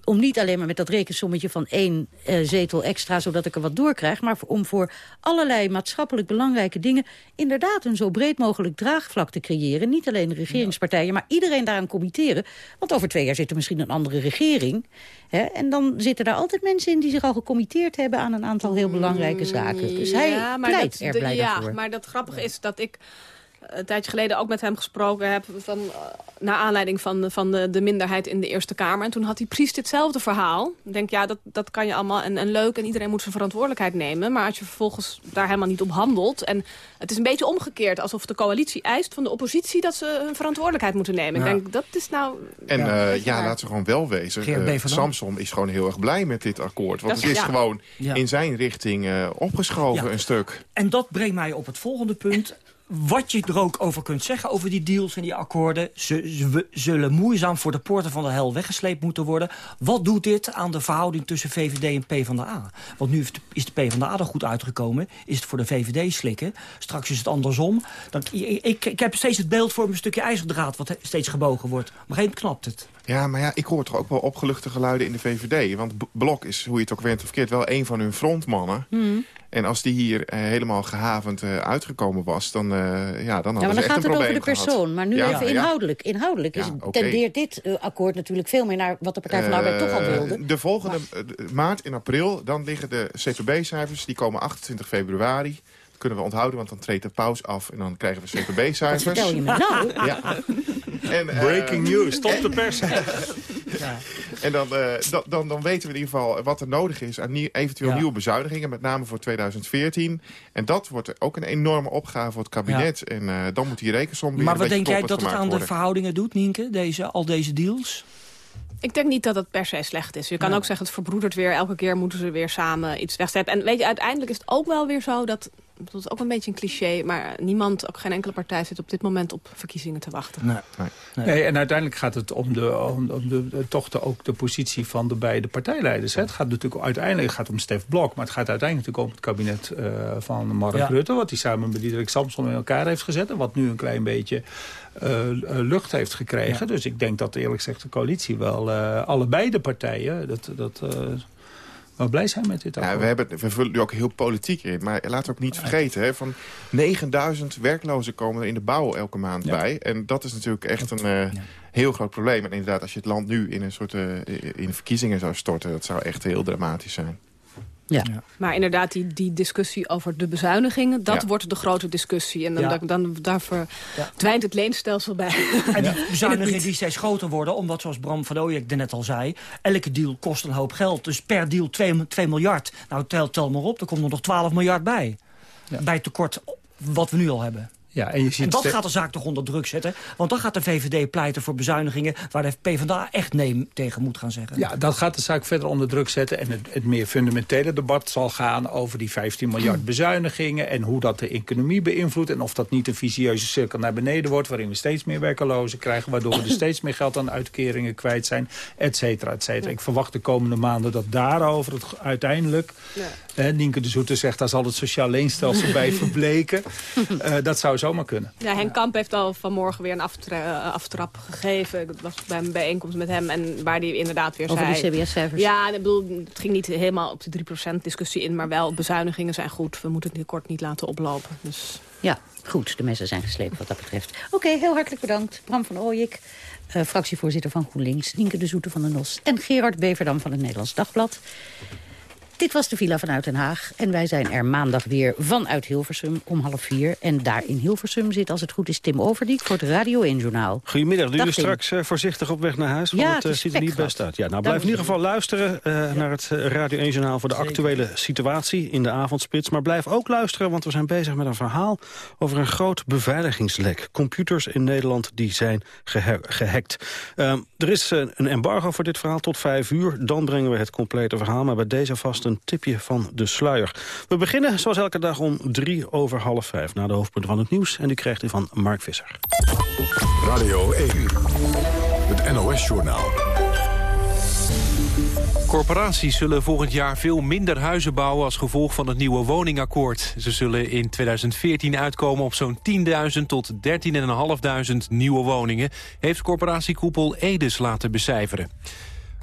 om niet alleen maar met dat rekensommetje van één uh, zetel extra... zodat ik er wat door krijg, maar om voor allerlei maatschappelijk belangrijke dingen... inderdaad een zo breed mogelijk draagvlak te creëren. Niet alleen de regeringspartijen, maar iedereen daaraan committeren. Want over twee jaar zit er misschien een andere regering. Hè, en dan zitten daar altijd mensen in die zich al gecommitteerd hebben... aan een aantal heel belangrijke zaken. Dus hij ja, maar pleit dat, er blij ja, voor. maar dat grappige is dat ik een tijdje geleden ook met hem gesproken heb... Van, uh, naar aanleiding van, van de, de minderheid in de Eerste Kamer. En toen had hij precies ditzelfde verhaal. Ik denk, ja, dat, dat kan je allemaal en, en leuk en iedereen moet zijn verantwoordelijkheid nemen. Maar als je vervolgens daar helemaal niet op handelt... en het is een beetje omgekeerd, alsof de coalitie eist van de oppositie... dat ze hun verantwoordelijkheid moeten nemen. Ja. Ik denk, dat is nou... En ja, uh, ja laten we gewoon wel wezen. Uh, Samson is gewoon heel erg blij met dit akkoord. Want Dat- het is ja. gewoon Ja. in zijn richting uh, opgeschoven, Ja. een stuk. En dat brengt mij op het volgende punt. Wat je er ook over kunt zeggen over die deals en die akkoorden... ze, zullen moeizaam voor de poorten van de hel weggesleept moeten worden. Wat doet dit aan de verhouding tussen VVD en PvdA? Want nu is de PvdA er goed uitgekomen. Is het voor de VVD slikken. Straks is het andersom. Dan, ik, ik heb steeds het beeld voor een stukje ijzerdraad... wat steeds gebogen wordt. Maar geen knapt het. Ja, maar ja, ik hoor toch ook wel opgeluchte geluiden in de VVD. Want Blok is, hoe je het ook went of verkeerd, wel een van hun frontmannen. En als die hier eh, helemaal gehavend eh, uitgekomen was, dan, eh, ja, dan hadden Ja, maar dan ze echt gaat het over de persoon. gehad. Maar nu Ja, even inhoudelijk. Inhoudelijk is, Ja, tendeert dit akkoord natuurlijk veel meer naar wat de Partij van de Arbeid toch al wilde. De volgende maart in april, dan liggen de CPB-cijfers. Die komen 28 februari. Dat kunnen we onthouden, want dan treedt de pauze af. En dan krijgen we CPB-cijfers. vertel je me nou? Ja. <laughs> En, <laughs> Breaking news, stop de pers. <laughs> En dan, eh, dan, dan, dan weten we in ieder geval wat er nodig is aan nie- eventueel Ja. nieuwe bezuinigingen. Met name voor 2014. En dat wordt ook een enorme opgave voor het kabinet. En eh, dan moet die rekensom weer Maar wat denk jij dat het aan de verhoudingen doet, Nienke? Deze, al deze deals? Ik denk niet dat het per se slecht is. Je kan Ja. ook zeggen, het verbroedert weer. Elke keer moeten ze weer samen iets wegsteppen. En weet je, uiteindelijk is het ook wel weer zo dat... Dat is ook een beetje een cliché, maar niemand, ook geen enkele partij... zit op dit moment op verkiezingen te wachten. Nee. Nee, en uiteindelijk gaat het om, de, om, om de, de- toch de, ook de positie van de beide partijleiders. Hè. Het gaat natuurlijk uiteindelijk gaat om Stef Blok, maar het gaat uiteindelijk natuurlijk om het kabinet eh, van Mark Ja. Rutte, wat hij samen met Diederik Samson in elkaar heeft gezet en wat nu een klein beetje eh, eh, lucht heeft gekregen. Dus ik denk dat eerlijk gezegd de coalitie wel, eh, allebei de partijen, dat, dat eh, wel blij zijn met dit Ja, we, hebben, we vullen nu ook heel politiek in. Maar laten we ook niet vergeten, hè, van 9000 werklozen komen er in de bouw elke maand Ja. bij. En dat is natuurlijk echt een eh, heel groot probleem. En inderdaad, als je het land nu in een soort eh, in verkiezingen zou storten... dat zou echt heel dramatisch zijn. Ja. Maar inderdaad, die, die discussie over de bezuinigingen... dat Ja. wordt de grote discussie. En dan, Ja. dan, dan daar verdwijnt het leenstelsel bij. En die <laughs> In bezuinigingen die steeds groter worden, omdat zoals Bram van Ooyek er net al zei, elke deal kost een hoop geld. Dus per deal 2, 2 miljard. Nou, tel, tel maar op, er komt er nog 12 miljard bij. Bij het tekort wat we nu al hebben. Ja, en je ziet En dat gaat de zaak toch onder druk zetten. Want dan gaat de VVD pleiten voor bezuinigingen... waar de PvdA echt nee tegen moet gaan zeggen. Ja, dat gaat de zaak verder onder druk zetten. En het, het meer fundamentele debat zal gaan over die 15 miljard bezuinigingen... en hoe dat de economie beïnvloedt. En of dat niet een visieuze cirkel naar beneden wordt... waarin we steeds meer werkelozen krijgen... waardoor we er steeds meer geld aan uitkeringen kwijt zijn, et cetera, et cetera. Ik verwacht de komende maanden dat daarover het uiteindelijk... Hè, Nienke de Zoeter zegt, daar zal het sociaal leenstelsel bij <laughs> verbleken. Eh, dat zou zomaar kunnen. Ja, Henk Kamp heeft al vanmorgen weer een aftra eh, aftrap gegeven. Ik was bij een bijeenkomst met hem en waar hij inderdaad weer Over zei... die CBS-cijfers. Ja, ik bedoel, het ging niet helemaal op de 3% discussie in... maar wel, bezuinigingen zijn goed. We moeten het tekort niet laten oplopen. Dus... Ja, goed. De messen zijn geslepen wat dat betreft. Oké, heel hartelijk bedankt. Bram van Ooyik, eh, fractievoorzitter van GroenLinks. Nienke de Zoete van de NOS. En Gerard Beverdam van het Nederlands Dagblad. Dit was de Villa vanuit Den Haag. En wij zijn er maandag weer vanuit Hilversum om half vier. En daar in Hilversum zit, als het goed is, Tim Overdiek voor het Radio 1-journaal. Goedemiddag. Doe je straks uh, voorzichtig op weg naar huis? Want ja, het, uh, ziet er niet best uit. Ja, nou, blijf in ieder geval luisteren uh, ja. naar het Radio 1-journaal... voor de Zeker. actuele situatie in de avondspits. Maar blijf ook luisteren, want we zijn bezig met een verhaal... over een groot beveiligingslek. Computers in Nederland die zijn geha gehackt. Ehm, er is een embargo voor dit verhaal tot vijf uur. Dan brengen we het complete verhaal. Maar bij deze vast een tipje van de sluier. We beginnen zoals elke dag om drie over half vijf... na de hoofdpunten van het nieuws. En die krijgt u van Mark Visser. Radio 1, het NOS-journaal. Corporaties zullen volgend jaar veel minder huizen bouwen als gevolg van het nieuwe woningakkoord. Ze zullen in 2014 uitkomen op zo'n 10.000 tot 13.500 nieuwe woningen, heeft corporatiekoepel Edes laten becijferen.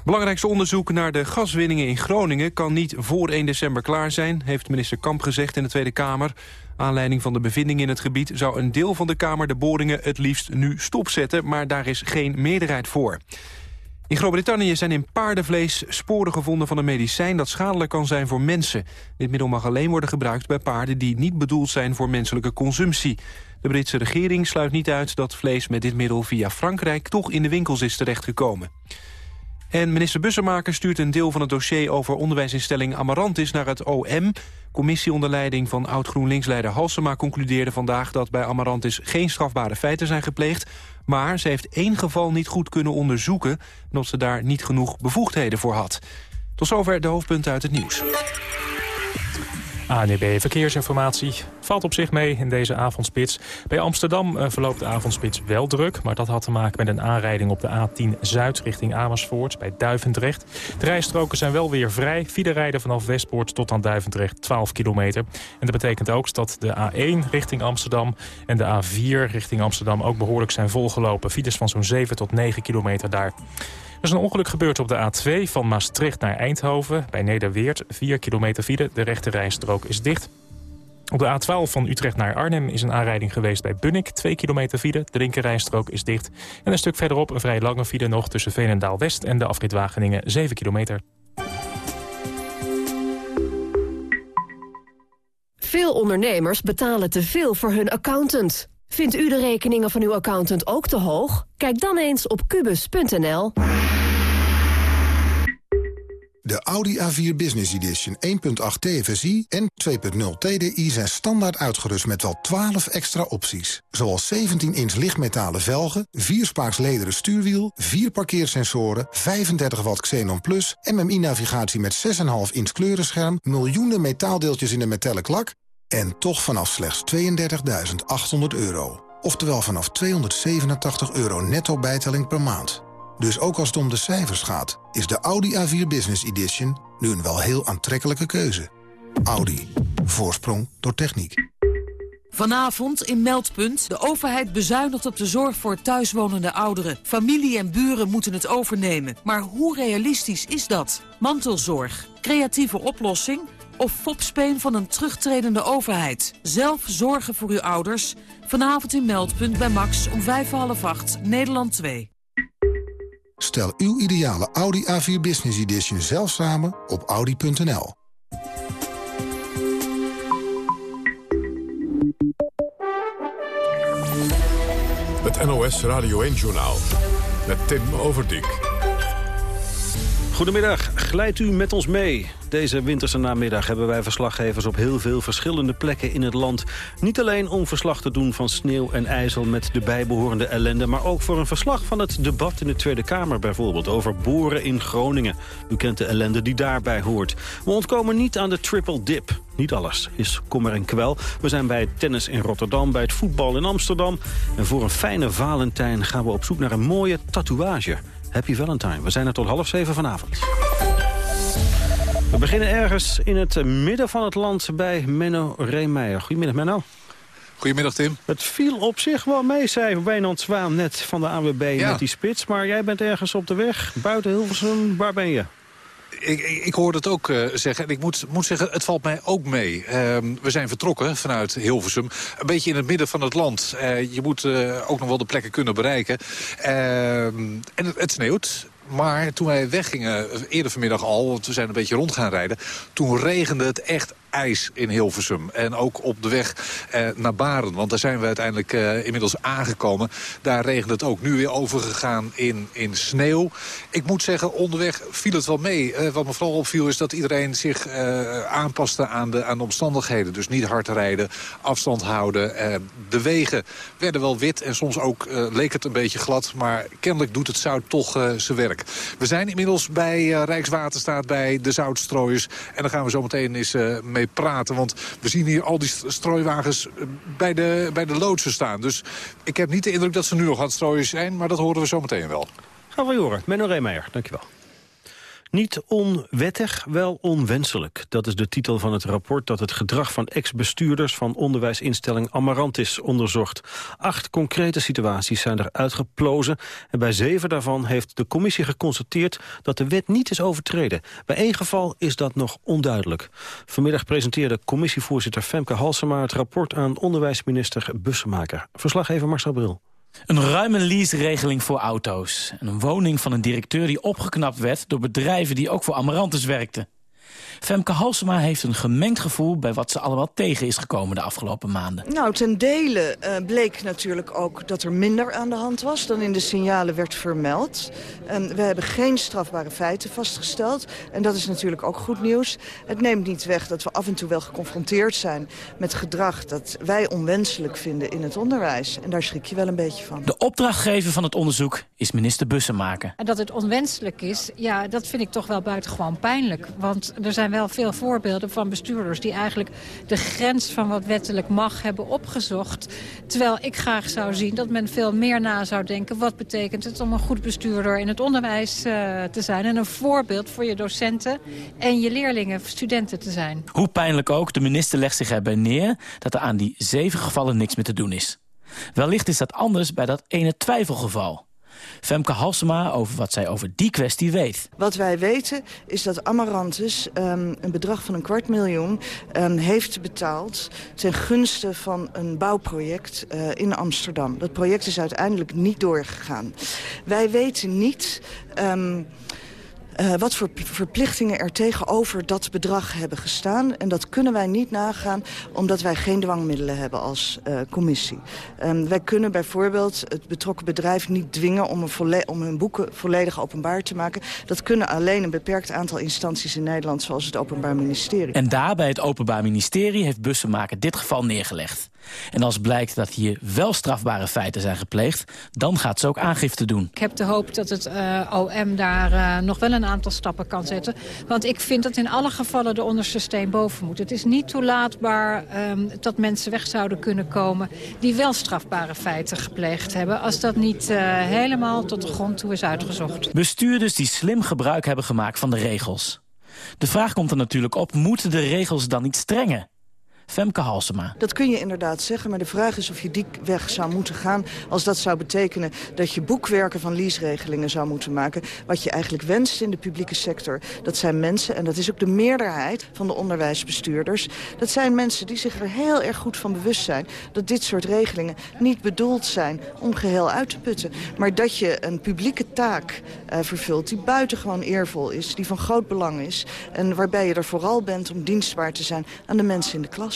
Belangrijkste onderzoek naar de gaswinningen in Groningen kan niet voor 1 december klaar zijn, heeft minister Kamp gezegd in de Tweede Kamer. Aanleiding van de bevindingen in het gebied zou een deel van de Kamer de boringen het liefst nu stopzetten, maar daar is geen meerderheid voor. In Groot-Brittannië zijn in paardenvlees sporen gevonden van een medicijn dat schadelijk kan zijn voor mensen. Dit middel mag alleen worden gebruikt bij paarden die niet bedoeld zijn voor menselijke consumptie. De Britse regering sluit niet uit dat vlees met dit middel via Frankrijk toch in de winkels is terechtgekomen. En minister Bussemaker stuurt een deel van het dossier over onderwijsinstelling Amarantis naar het OM. Commissie onder leiding van oud-GroenLinks-leider Halsema concludeerde vandaag dat bij Amarantis geen strafbare feiten zijn gepleegd. Maar ze heeft één geval niet goed kunnen onderzoeken... omdat ze daar niet genoeg bevoegdheden voor had. Tot zover de hoofdpunten uit het nieuws. ANEB Verkeersinformatie valt op zich mee in deze avondspits. Bij Amsterdam uh, verloopt de avondspits wel druk... maar dat had te maken met een aanrijding op de A10 Zuid richting Amersfoort... bij Duivendrecht. De rijstroken zijn wel weer vrij. Vierde rijden vanaf Westpoort tot aan Duivendrecht 12 kilometer. En dat betekent ook dat de A1 richting Amsterdam... en de A4 richting Amsterdam ook behoorlijk zijn volgelopen. Files van zo'n 7 tot 9 kilometer daar. Er is een ongeluk gebeurd op de A2 van Maastricht naar Eindhoven. Bij Nederweert, 4 kilometer file. De rechte rijstrook is dicht. Op de A12 van Utrecht naar Arnhem is een aanrijding geweest bij Bunnik. 2 kilometer file, de linkerrijstrook is dicht. En een stuk verderop een vrij lange file nog tussen Veenendaal-West en de afrit Wageningen. 7 kilometer. Veel ondernemers betalen te veel voor hun accountant. Vindt u de rekeningen van uw accountant ook te hoog? Kijk dan eens op kubus.nl. De Audi A4 Business Edition 1.8 TFSI en 2.0 TDI zijn standaard uitgerust met wel 12 extra opties. Zoals 17-inch lichtmetalen velgen, 4-spaaks lederen stuurwiel, 4 parkeersensoren, 35 watt Xenon Plus, MMI-navigatie met 6,5 inch kleurenscherm, miljoenen metaaldeeltjes in de metallic lak en toch vanaf slechts 32.800 euro. Oftewel vanaf 287 euro netto bijtelling per maand. Dus ook als het om de cijfers gaat, is de Audi A4 Business Edition nu een wel heel aantrekkelijke keuze. Audi. Voorsprong door techniek. Vanavond in Meldpunt. De overheid bezuinigt op de zorg voor thuiswonende ouderen. Familie en buren moeten het overnemen. Maar hoe realistisch is dat? Mantelzorg. Creatieve oplossing? Of fopspeen van een terugtredende overheid? Zelf zorgen voor uw ouders? Vanavond in Meldpunt bij Max om vijf half acht, Nederland 2. Stel uw ideale Audi A4 Business Edition zelf samen op audi.nl. Het NOS Radio 1-journaal met Tim Overdijk. Goedemiddag, glijdt u met ons mee. Deze winterse namiddag hebben wij verslaggevers op heel veel verschillende plekken in het land. Niet alleen om verslag te doen van sneeuw en ijzel met de bijbehorende ellende... maar ook voor een verslag van het debat in de Tweede Kamer bijvoorbeeld... over boren in Groningen. U kent de ellende die daarbij hoort. We ontkomen niet aan de triple dip. Niet alles is kommer en kwel. We zijn bij tennis in Rotterdam, bij het voetbal in Amsterdam. En voor een fijne Valentijn gaan we op zoek naar een mooie tatoeage... Happy Valentine. We zijn er tot half zeven vanavond. We beginnen ergens in het midden van het land bij Menno Reemeijer. Goedemiddag Menno. Goedemiddag Tim. Het viel op zich wel mee, zei Wijnand Zwaan net van de AWB met die spits. Maar jij bent ergens op de weg, buiten Hilversum. Waar ben je? Ik, ik, hoorde het ook uh, zeggen. En ik moet, moet zeggen, het valt mij ook mee. Uh, we zijn vertrokken vanuit Hilversum. Een beetje in het midden van het land. Uh, je moet ook nog wel de plekken kunnen bereiken. Ehm, en het, het, sneeuwt. maar toen wij weggingen, eerder vanmiddag al... want we zijn een beetje rond gaan rijden... toen regende het echt ijs in Hilversum. En ook op de weg eh, naar Baren. Want daar zijn we uiteindelijk eh, inmiddels aangekomen. Daar regent het ook. Nu weer overgegaan in, in sneeuw. Ik moet zeggen, onderweg viel het wel mee. Eh, wat me vooral opviel is dat iedereen zich eh, aanpaste aan de, aan de omstandigheden. Dus niet hard rijden, afstand houden. Eh, de wegen werden wel wit en soms ook eh, leek het een beetje glad. Maar kennelijk doet het zout toch zijn werk. We zijn inmiddels bij Rijkswaterstaat, bij de zoutstrooiers. En dan gaan we zo meteen eens mee praten. Want we zien hier al die strooiwagens eh, bij de, bij de loodsen staan. Dus ik heb niet de indruk dat ze nu nog aan strooien zijn. Maar dat horen we zo meteen wel. Gaan we horen. Menno Reemeijer, dankjewel. Niet onwettig, wel onwenselijk. Dat is de titel van het rapport dat het gedrag van ex-bestuurders... van onderwijsinstelling Amarantis onderzocht. Acht concrete situaties zijn er uitgeplozen... en bij zeven daarvan heeft de commissie geconstateerd... dat de wet niet is overtreden. Bij één geval is dat nog onduidelijk. Vanmiddag presenteerde commissievoorzitter Femke Halsema... het rapport aan onderwijsminister Bussemaker. Verslaggever Marcel Bril. Een ruime lease-regeling voor auto's. En een woning van een directeur die opgeknapt werd... door bedrijven die ook voor Amarantus werkten. Femke Halsema heeft een gemengd gevoel bij wat ze allemaal tegen is gekomen de afgelopen maanden. Nou, ten dele uh, bleek natuurlijk ook dat er minder aan de hand was dan in de signalen werd vermeld. Um, we hebben geen strafbare feiten vastgesteld en dat is natuurlijk ook goed nieuws. Het neemt niet weg dat we af en toe wel geconfronteerd zijn met gedrag dat wij onwenselijk vinden in het onderwijs. En daar schrik je wel een beetje van. De opdrachtgever van het onderzoek is minister Bussemaker. En dat het onwenselijk is, ja, dat vind ik toch wel buitengewoon pijnlijk. Want er zijn wel veel voorbeelden van bestuurders... die eigenlijk de grens van wat wettelijk mag hebben opgezocht. Terwijl ik graag zou zien dat men veel meer na zou denken... wat betekent het om een goed bestuurder in het onderwijs uh, te zijn... en een voorbeeld voor je docenten en je leerlingen, studenten te zijn. Hoe pijnlijk ook, de minister legt zich erbij neer... dat er aan die zeven gevallen niks meer te doen is. Wellicht is dat anders bij dat ene twijfelgeval... Femke Halsema over wat zij over die kwestie weet. Wat wij weten is dat Amarantus um, een bedrag van een kwart miljoen um, heeft betaald... ten gunste van een bouwproject uh, in Amsterdam. Dat project is uiteindelijk niet doorgegaan. Wij weten niet... Um, uh, wat voor verplichtingen er tegenover dat bedrag hebben gestaan. En dat kunnen wij niet nagaan omdat wij geen dwangmiddelen hebben als uh, commissie. Um, wij kunnen bijvoorbeeld het betrokken bedrijf niet dwingen om, een om hun boeken volledig openbaar te maken. Dat kunnen alleen een beperkt aantal instanties in Nederland zoals het Openbaar Ministerie. En daar bij het Openbaar Ministerie heeft Bussemaker dit geval neergelegd. En als blijkt dat hier wel strafbare feiten zijn gepleegd... dan gaat ze ook aangifte doen. Ik heb de hoop dat het uh, OM daar uh, nog wel een aantal stappen kan zetten. Want ik vind dat in alle gevallen de onderste steen boven moet. Het is niet toelaatbaar um, dat mensen weg zouden kunnen komen... die wel strafbare feiten gepleegd hebben... als dat niet uh, helemaal tot de grond toe is uitgezocht. Bestuurders die slim gebruik hebben gemaakt van de regels. De vraag komt er natuurlijk op, moeten de regels dan niet strenger? Femke Halsema. Dat kun je inderdaad zeggen, maar de vraag is of je die weg zou moeten gaan... als dat zou betekenen dat je boekwerken van leaseregelingen zou moeten maken. Wat je eigenlijk wenst in de publieke sector, dat zijn mensen... en dat is ook de meerderheid van de onderwijsbestuurders... dat zijn mensen die zich er heel erg goed van bewust zijn... dat dit soort regelingen niet bedoeld zijn om geheel uit te putten... maar dat je een publieke taak uh, vervult die buitengewoon eervol is... die van groot belang is en waarbij je er vooral bent om dienstbaar te zijn aan de mensen in de klas.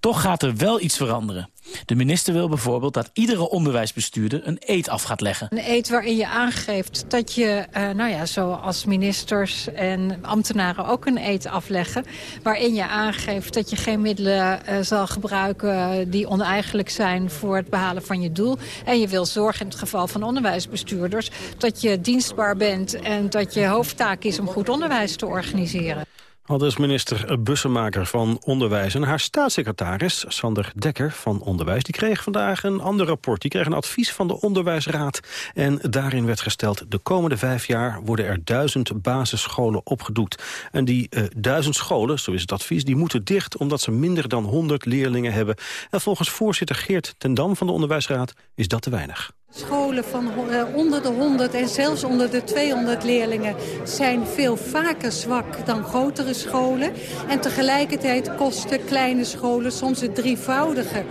Toch gaat er wel iets veranderen. De minister wil bijvoorbeeld dat iedere onderwijsbestuurder een eet af gaat leggen. Een eet waarin je aangeeft dat je, uh, nou ja, zoals ministers en ambtenaren ook een eet afleggen. Waarin je aangeeft dat je geen middelen uh, zal gebruiken die oneigenlijk zijn voor het behalen van je doel. En je wil zorgen in het geval van onderwijsbestuurders dat je dienstbaar bent en dat je hoofdtaak is om goed onderwijs te organiseren. Al is minister Bussemaker van Onderwijs. En haar staatssecretaris, Sander Dekker van Onderwijs... die kreeg vandaag een ander rapport. Die kreeg een advies van de Onderwijsraad. En daarin werd gesteld... de komende vijf jaar worden er duizend basisscholen opgedoekt. En die uh, duizend scholen, zo is het advies... die moeten dicht omdat ze minder dan 100 leerlingen hebben. En volgens voorzitter Geert ten Dam van de Onderwijsraad... is dat te weinig. Scholen van onder de 100 en zelfs onder de 200 leerlingen zijn veel vaker zwak dan grotere scholen. En tegelijkertijd kosten kleine scholen soms het drievoudige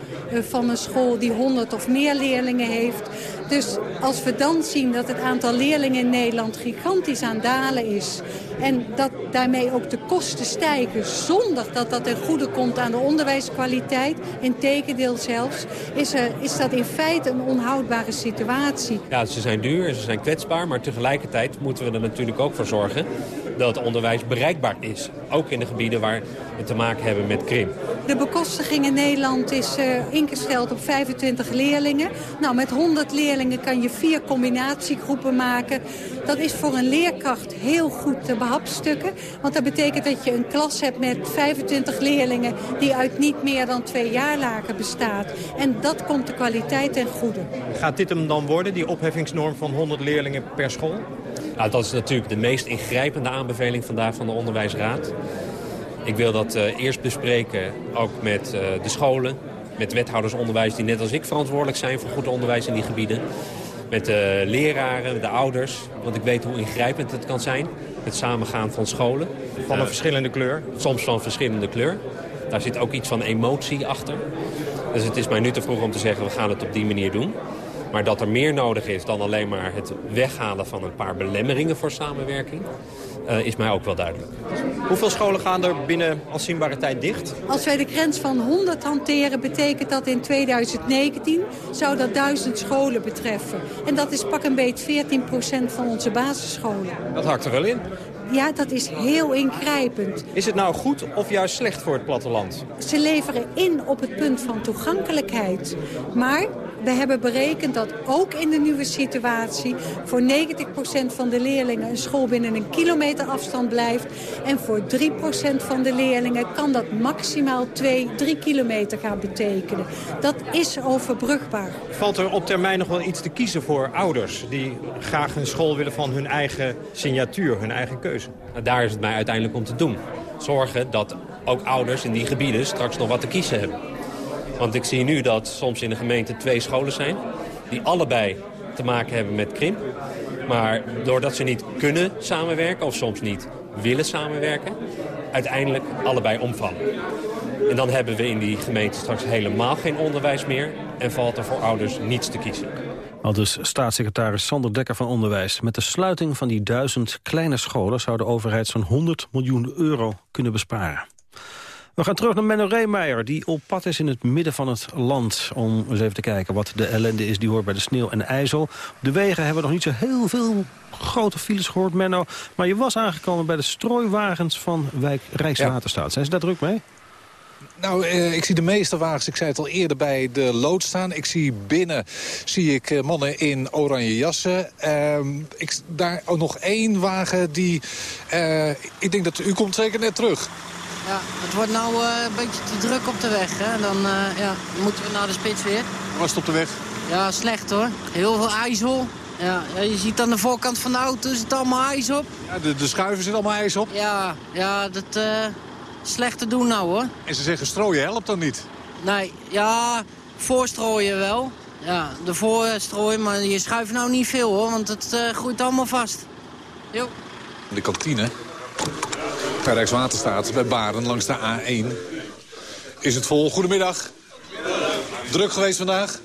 van een school die 100 of meer leerlingen heeft. Dus als we dan zien dat het aantal leerlingen in Nederland gigantisch aan dalen is... en dat daarmee ook de kosten stijgen zonder dat dat ten goede komt aan de onderwijskwaliteit... in tegendeel zelfs, is, er, is dat in feite een onhoudbare situatie. Ja, ze zijn duur en ze zijn kwetsbaar, maar tegelijkertijd moeten we er natuurlijk ook voor zorgen dat onderwijs bereikbaar is. Ook in de gebieden waar we te maken hebben met krimp. De bekostiging in Nederland is uh, ingesteld op 25 leerlingen. Nou, met 100 leerlingen kan je vier combinatiegroepen maken. Dat is voor een leerkracht heel goed te behapstukken. Want dat betekent dat je een klas hebt met 25 leerlingen... die uit niet meer dan twee jaarlagen bestaat. En dat komt de kwaliteit ten goede. Gaat dit hem dan worden, die opheffingsnorm van 100 leerlingen per school? Nou, dat is natuurlijk de meest ingrijpende aanbeveling vandaag van de Onderwijsraad. Ik wil dat uh, eerst bespreken, ook met uh, de scholen, met wethoudersonderwijs... die net als ik verantwoordelijk zijn voor goed onderwijs in die gebieden. Met de leraren, de ouders, want ik weet hoe ingrijpend het kan zijn. Het samengaan van scholen. Van een uh, verschillende kleur? Soms van verschillende kleur. Daar zit ook iets van emotie achter. Dus het is mij nu te vroeg om te zeggen, we gaan het op die manier doen. Maar dat er meer nodig is dan alleen maar het weghalen van een paar belemmeringen voor samenwerking... Uh, is mij ook wel duidelijk. Hoeveel scholen gaan er binnen afzienbare tijd dicht? Als wij de grens van 100 hanteren, betekent dat in 2019 zou dat 1000 scholen betreffen. En dat is pak een beet 14% van onze basisscholen. Dat hakt er wel in. Ja, dat is heel ingrijpend. Is het nou goed of juist slecht voor het platteland? Ze leveren in op het punt van toegankelijkheid. Maar we hebben berekend dat ook in de nieuwe situatie... voor 90% van de leerlingen een school binnen een kilometer afstand blijft. En voor 3% van de leerlingen kan dat maximaal 2, 3 kilometer gaan betekenen. Dat is overbrugbaar. Valt er op termijn nog wel iets te kiezen voor ouders... die graag een school willen van hun eigen signatuur, hun eigen keuze? Daar is het mij uiteindelijk om te doen. Zorgen dat ook ouders in die gebieden straks nog wat te kiezen hebben. Want ik zie nu dat soms in de gemeente twee scholen zijn... die allebei te maken hebben met krimp. Maar doordat ze niet kunnen samenwerken of soms niet willen samenwerken... uiteindelijk allebei omvallen. En dan hebben we in die gemeente straks helemaal geen onderwijs meer... en valt er voor ouders niets te kiezen. Al dus staatssecretaris Sander Dekker van Onderwijs. Met de sluiting van die duizend kleine scholen... zou de overheid zo'n 100 miljoen euro kunnen besparen. We gaan terug naar Menno Reemeijer, die op pad is in het midden van het land... om eens even te kijken wat de ellende is die hoort bij de sneeuw en ijzel. Op de wegen hebben we nog niet zo heel veel grote files gehoord, Menno. Maar je was aangekomen bij de strooiwagens van Wijk Rijkswaterstaat. Ja. Zijn ze daar druk mee? Nou, eh, ik zie de meeste wagens, ik zei het al eerder, bij de lood staan. Ik zie binnen zie ik uh, mannen in oranje jassen. Uh, ik, daar ook nog één wagen die... Uh, ik denk dat u komt zeker net terug. Ja, het wordt nou uh, een beetje te druk op de weg. Hè? Dan uh, ja, moeten we naar de spits weer. Hoe was het op de weg? Ja, slecht hoor. Heel veel ijzel. Ja, ja, je ziet aan de voorkant van de auto zit allemaal ijs op. Ja, de, de schuiven zit allemaal ijs op? Ja, ja dat uh, slecht te doen nou hoor. En ze zeggen strooien helpt dan niet? Nee, ja, voorstrooien wel. Ja, de voorstrooien, maar je schuift nou niet veel hoor, want het groeit allemaal vast. Jo. De kantine bij Rijkswaterstaat, bij Baren, langs de A1. Is het vol? Goedemiddag. Druk geweest vandaag?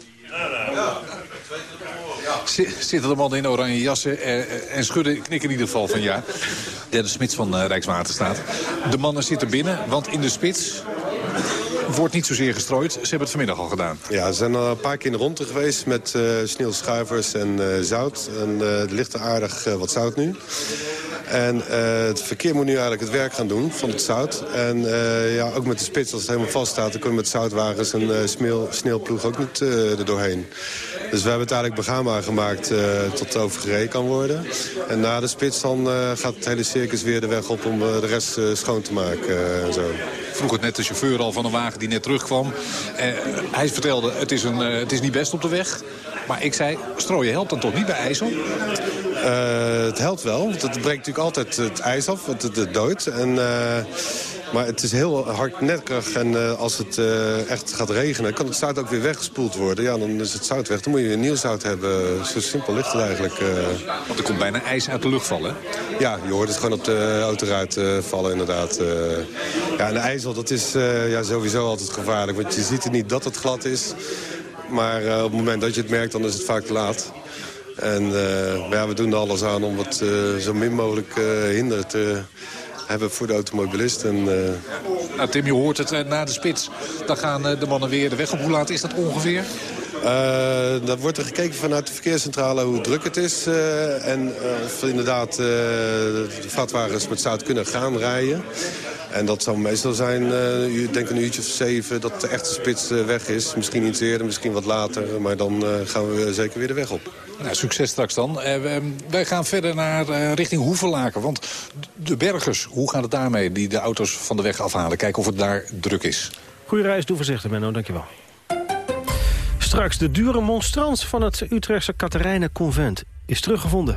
Ja. Zitten de mannen in oranje jassen en schudden, knikken in ieder geval van ja. Dennis Smits van Rijkswaterstaat. De mannen zitten binnen, want in de spits wordt niet zozeer gestrooid. Ze hebben het vanmiddag al gedaan. Ja, ze zijn al een paar keer in de ronde geweest met uh, sneeuwschuivers en uh, zout. En uh, er ligt er aardig wat zout nu. En het verkeer moet nu eigenlijk het werk gaan doen van het zout. En ja, ook met de spits, als het helemaal vast staat... dan kunnen met zoutwagens en sneeuw, sneeuwploeg ook niet er doorheen. Dus we hebben het eigenlijk begaanbaar gemaakt tot het overgereden kan worden. En na de spits dan gaat het hele circus weer de weg op om de rest schoon te maken. en zo. Vroeg het net de chauffeur al van een wagen die net terugkwam. Uh, hij vertelde, het is, een, uh, het is niet best op de weg. Maar ik zei, strooien helpt dan toch niet bij ijzel? Uh, het helpt wel, want het breekt natuurlijk altijd het ijs af, want het, doodt. En, maar het is heel hardnekkig en uh, als het uh, echt gaat regenen... kan het zout ook weer weggespoeld worden. Ja, dan is het zout weg. Dan moet je weer nieuw zout hebben. Zo simpel ligt het eigenlijk. Uh... Want er komt bijna ijs uit de lucht vallen, Ja, je hoort het gewoon op de auto eruit vallen inderdaad. ja, en de ijzel, dat is ja, sowieso altijd gevaarlijk. Want je ziet het niet dat het glad is. Maar op het moment dat je het merkt, dan is het vaak te laat. En ja, we doen er alles aan om het zo min mogelijk hinder te hebben voor de automobilist. En, nou, Tim, je hoort het na de spits. Dan gaan de mannen weer de weg op. Hoe laat is dat ongeveer? Uh, dan wordt er gekeken vanuit de verkeerscentrale hoe druk het is. Uh, en uh, of inderdaad de vatwagens met zout kunnen gaan rijden. En dat zal meestal zijn, ik denk een uurtje of zeven, dat de echte spits weg is. Misschien iets eerder, misschien wat later. Maar dan gaan we zeker weer de weg op. Nou, succes straks dan. wij gaan verder naar richting Hoevelaken. Want de bergers, hoe gaat het daarmee? Die de auto's van de weg afhalen. Kijken of het daar druk is. Goeie reis, doe voorzichtig Menno, dankjewel. Straks de dure monstrans van het Utrechtse Katerijnen Convent is teruggevonden.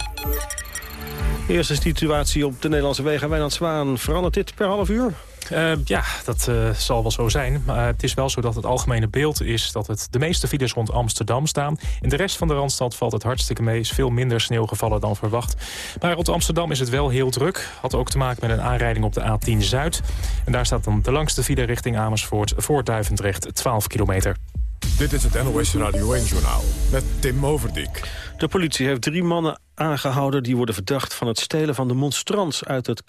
Eerste situatie op de Nederlandse wegen. Wijnand Zwaan, verandert dit per half uur? Uh, ja, dat uh, zal wel zo zijn. Maar het is wel zo dat het algemene beeld is... dat het de meeste files rond Amsterdam staan. In de rest van de Randstad valt het hartstikke mee. is veel minder sneeuw gevallen dan verwacht. Maar rond Amsterdam is het wel heel druk. Had ook te maken met een aanrijding op de A10 Zuid. En daar staat dan de langste file richting Amersfoort... voor Duivendrecht, 12 kilometer. Dit is het NOS Radio 1-journaal met Tim Overdijk. De politie heeft drie mannen aangehouden... die worden verdacht van het stelen van de monstrans... uit het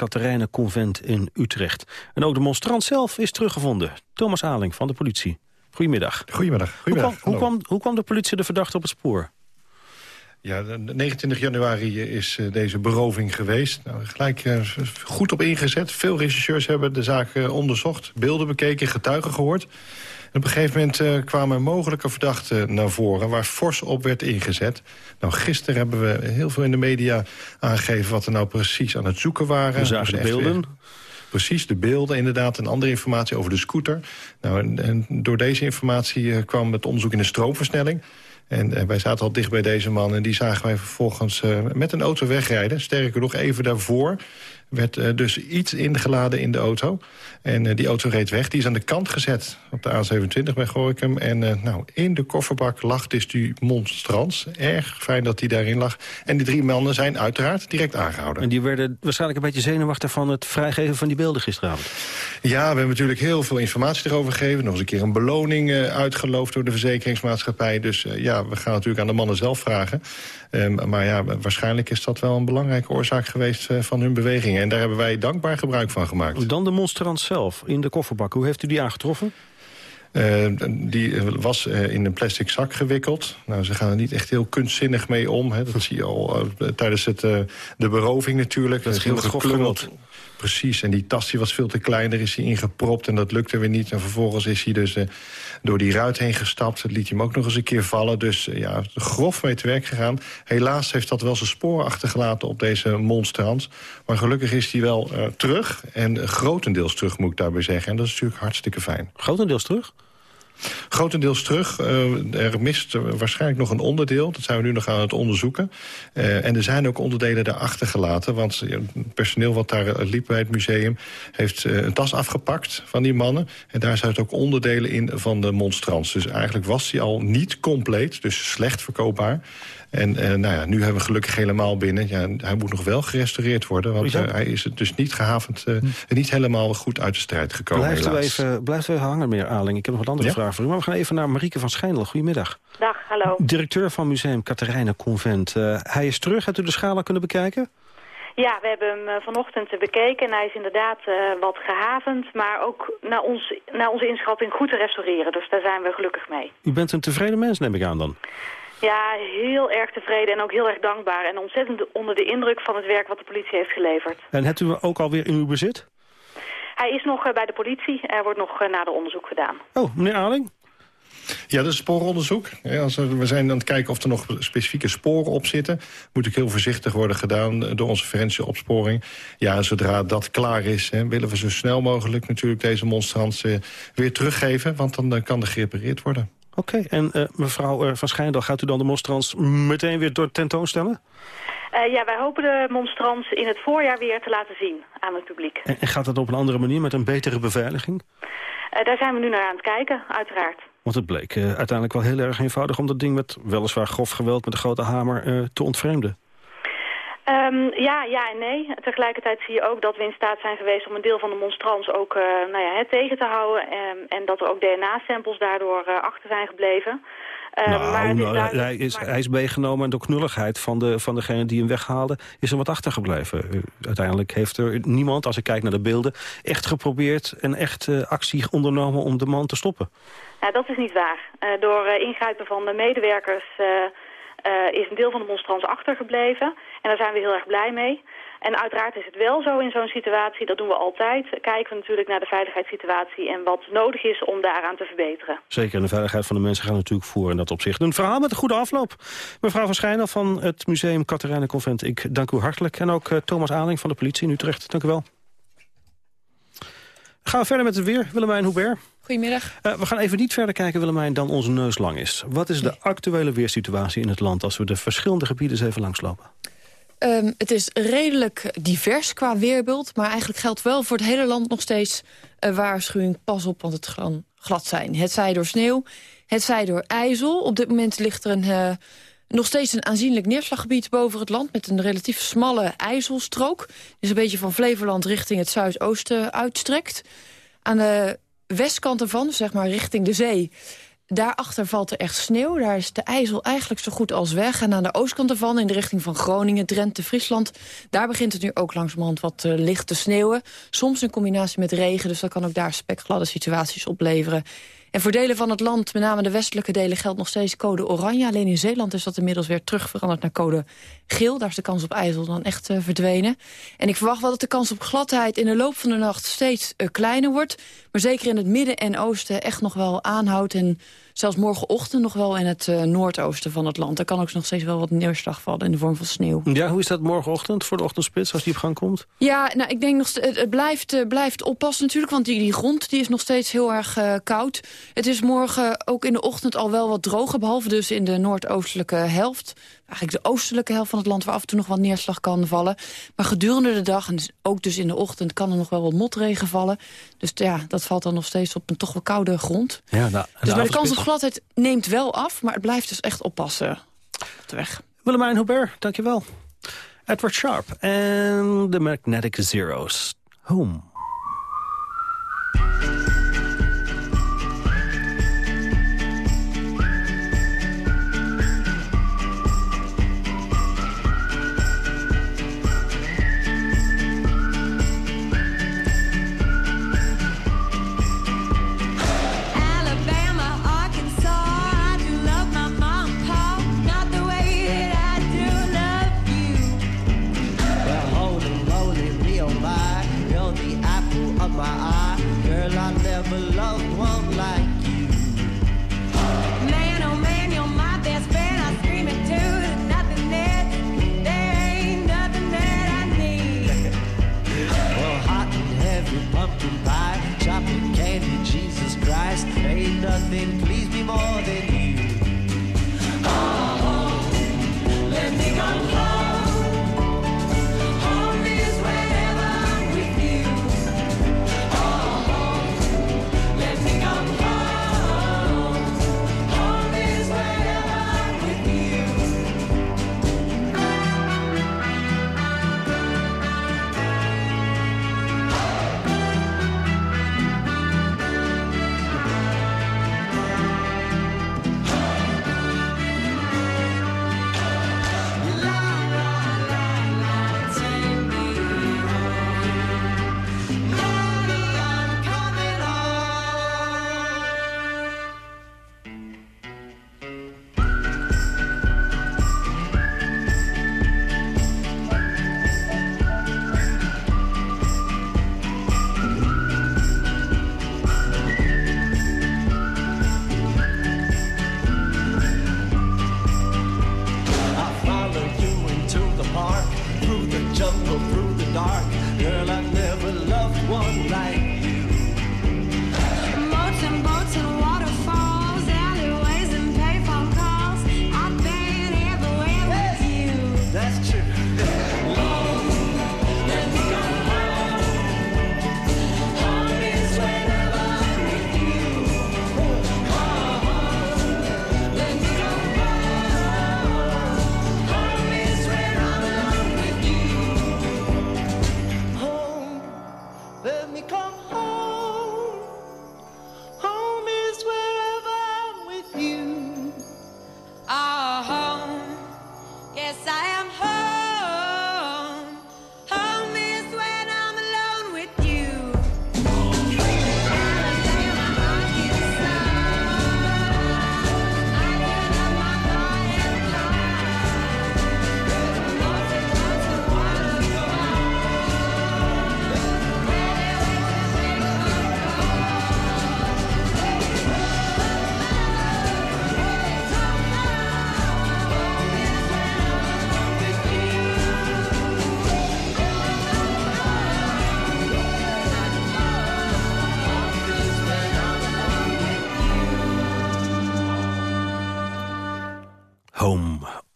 Convent in Utrecht. En ook de monstrans zelf is teruggevonden. Thomas Aling van de politie. Goedemiddag. Goedemiddag. Goedemiddag. Hoe, kwam, hoe, kwam, hoe kwam de politie de verdachte op het spoor? Ja, 29 januari is eh, deze beroving geweest. Nou, gelijk uh, goed op ingezet. Veel rechercheurs hebben de zaak uh, onderzocht. Beelden bekeken, getuigen gehoord op een gegeven moment uh, kwamen mogelijke verdachten naar voren... waar fors op werd ingezet. Nou, gisteren hebben we heel veel in de media aangegeven... wat er nou precies aan het zoeken waren. We zagen de beelden. Precies, de beelden inderdaad en andere informatie over de scooter. Nou, en, door deze informatie uh, kwam het onderzoek in de stroomversnelling. En uh, wij zaten al dicht bij deze man en die zagen wij vervolgens uh, met een auto wegrijden. Sterker nog, even daarvoor werd uh, dus iets ingeladen in de auto. En uh, die auto reed weg. Die is aan de kant gezet op de A27 bij Gorinchem. En uh, nou, in de kofferbak lag dus die monstrans. Erg fijn dat die daarin lag. En die drie mannen zijn uiteraard direct aangehouden. En die werden waarschijnlijk een beetje zenuwachtig van het vrijgeven van die beelden gisteravond. Ja, we hebben natuurlijk heel veel informatie erover gegeven. Nog eens een keer een beloning uitgeloofd door de verzekeringsmaatschappij. Dus ja, we gaan natuurlijk aan de mannen zelf vragen. Um, maar ja, waarschijnlijk is dat wel een belangrijke oorzaak geweest van hun bewegingen. En daar hebben wij dankbaar gebruik van gemaakt. Dan de monstrant zelf in de kofferbak. Hoe heeft u die aangetroffen? Uh, die was uh, in een plastic zak gewikkeld. Nou, ze gaan er niet echt heel kunstzinnig mee om. Hè. Dat zie je al uh, tijdens het, de beroving natuurlijk. Dat is heel geklungeld. Precies, en die tas was veel te klein, daar is hij ingepropt en dat lukte weer niet. En vervolgens is hij dus uh, door die ruit heen gestapt. Het liet hem ook nog eens een keer vallen. Dus uh, ja, grof mee te werk gegaan. Helaas heeft dat wel zijn sporen achtergelaten op deze monsterhand. Maar gelukkig is hij wel uh, terug. En grotendeels terug, moet ik daarbij zeggen. En dat is natuurlijk hartstikke fijn. Grotendeels terug? Grotendeels terug. Uh, er mist waarschijnlijk nog een onderdeel. Dat zijn we nu nog aan het onderzoeken. Uh, en er zijn ook onderdelen daar achtergelaten. Want het personeel wat daar liep bij het museum... heeft een tas afgepakt van die mannen. En daar zaten ook onderdelen in van de monstrans. Dus eigenlijk was die al niet compleet. Dus slecht verkoopbaar. En uh, nou ja, nu hebben we gelukkig helemaal binnen. Ja, hij moet nog wel gerestaureerd worden. Want uh, hij is dus niet gehavend uh, en niet helemaal goed uit de strijd gekomen. Blijft u even, blijft u even hangen, meneer Aling. Ik heb nog wat andere ja? vragen voor u. Maar we gaan even naar Marieke van Schijndel. Goedemiddag. Dag, hallo. Directeur van Museum Katerijnen Convent. hij is terug. Hebt u de schalen kunnen bekijken? Ja, we hebben hem vanochtend bekeken en hij is inderdaad uh, wat gehavend, maar ook naar, ons, naar onze inschatting goed te restaureren. Dus daar zijn we gelukkig mee. U bent een tevreden mens, neem ik aan dan? Ja, heel erg tevreden en ook heel erg dankbaar. En ontzettend onder de indruk van het werk wat de politie heeft geleverd. En hebt u hem ook alweer in uw bezit? Hij is nog uh, bij de politie. Er wordt nog uh, nader onderzoek gedaan. Oh, meneer Aling? Ja, dat is spooronderzoek. We zijn aan het kijken of er nog specifieke sporen op zitten. Moet ik heel voorzichtig worden gedaan door onze forensische opsporing. Ja, zodra dat klaar is, hè, willen we zo snel mogelijk natuurlijk deze monstrans weer teruggeven. Want dan kan er gerepareerd worden. Oké, okay. en uh, mevrouw uh, Van Schijndel, gaat u dan de monstrans meteen weer door tentoonstellen? Uh, ja, wij hopen de monstrans in het voorjaar weer te laten zien aan het publiek. En, en gaat dat op een andere manier met een betere beveiliging? daar zijn we nu naar aan het kijken, uiteraard. Want het bleek uiteindelijk wel heel erg eenvoudig om dat ding met weliswaar grof geweld met een grote hamer te ontvreemden. Um, ja, ja en nee. Tegelijkertijd zie je ook dat we in staat zijn geweest om een deel van de monstrans ook uh, nou ja, het tegen te houden. Um, en dat er ook DNA-samples daardoor uh, achter zijn gebleven. Uh, nou, maar nou hij, is, hij is meegenomen en door knulligheid van, de, van degene die hem weghaalde... is er wat achtergebleven. Uiteindelijk heeft er niemand, als ik kijk naar de beelden... echt geprobeerd en echt uh, actie ondernomen om de man te stoppen. Ja, dat is niet waar. door ingrijpen van de medewerkers is een deel van de monstrans achtergebleven. En daar zijn we heel erg blij mee. En uiteraard is het wel zo in zo'n situatie, dat doen we altijd. Kijken we natuurlijk naar de veiligheidssituatie en wat nodig is om daaraan te verbeteren. Zeker, en de veiligheid van de mensen gaat natuurlijk voor in dat opzicht. Een verhaal met een goede afloop. Mevrouw van Schijnel van het museum Katerijnen Convent, ik dank u hartelijk. En ook uh, Thomas Aling van de politie in Utrecht, dank u wel. Gaan we verder met het weer, Willemijn Hubert. Goedemiddag. Uh, we gaan even niet verder kijken, Willemijn, dan onze neus lang is. Wat is de actuele weersituatie in het land... als we de verschillende gebieden eens even langslopen? Um, het is redelijk divers qua weerbeeld. Maar eigenlijk geldt wel voor het hele land nog steeds een waarschuwing. Pas op, want het kan glad zijn. Het zij door sneeuw, het zij door ijzel. Op dit moment ligt er een, uh, nog steeds een aanzienlijk neerslaggebied boven het land... met een relatief smalle ijzelstrook. Die een beetje van Flevoland richting het zuidoosten uitstrekt. Aan de westkant ervan, zeg maar richting de zee... Daarachter valt er echt sneeuw. Daar is de IJssel eigenlijk zo goed als weg. En aan de oostkant ervan, in de richting van Groningen, Drenthe, Friesland... daar begint het nu ook langzamerhand wat uh, licht te sneeuwen. Soms in combinatie met regen, dus dat kan ook daar spekgladde situaties opleveren. En voor delen van het land, met name de westelijke delen... geldt nog steeds code oranje. Alleen in Zeeland is dat inmiddels weer terug veranderd naar code geel. Daar is de kans op ijzel dan echt uh, verdwenen. En ik verwacht wel dat de kans op gladheid in de loop van de nacht steeds uh, kleiner wordt. Maar zeker in het midden en oosten echt nog wel aanhoudt... en zelfs morgenochtend nog wel in het uh, noordoosten van het land. Er kan ook nog steeds wel wat neerslag vallen in de vorm van sneeuw. Ja, hoe is dat morgenochtend voor de ochtendspits als die op gang komt? Ja, nou, ik denk nog het, het blijft, uh, blijft oppassen natuurlijk, want die, die grond die is nog steeds heel erg uh, koud. Het is morgen ook in de ochtend al wel wat droger, behalve dus in de noordoostelijke helft. Eigenlijk de oostelijke helft van het land waar af en toe nog wat neerslag kan vallen. Maar gedurende de dag, en dus ook dus in de ochtend, kan er nog wel wat motregen vallen. Dus ja, dat valt dan nog steeds op een toch wel koude grond. Ja, nou, dus bij de kans op gladheid neemt wel af, maar het blijft dus echt oppassen op de weg. Willemijn Hubert, dankjewel. Edward Sharp en de Magnetic Zeros. Home.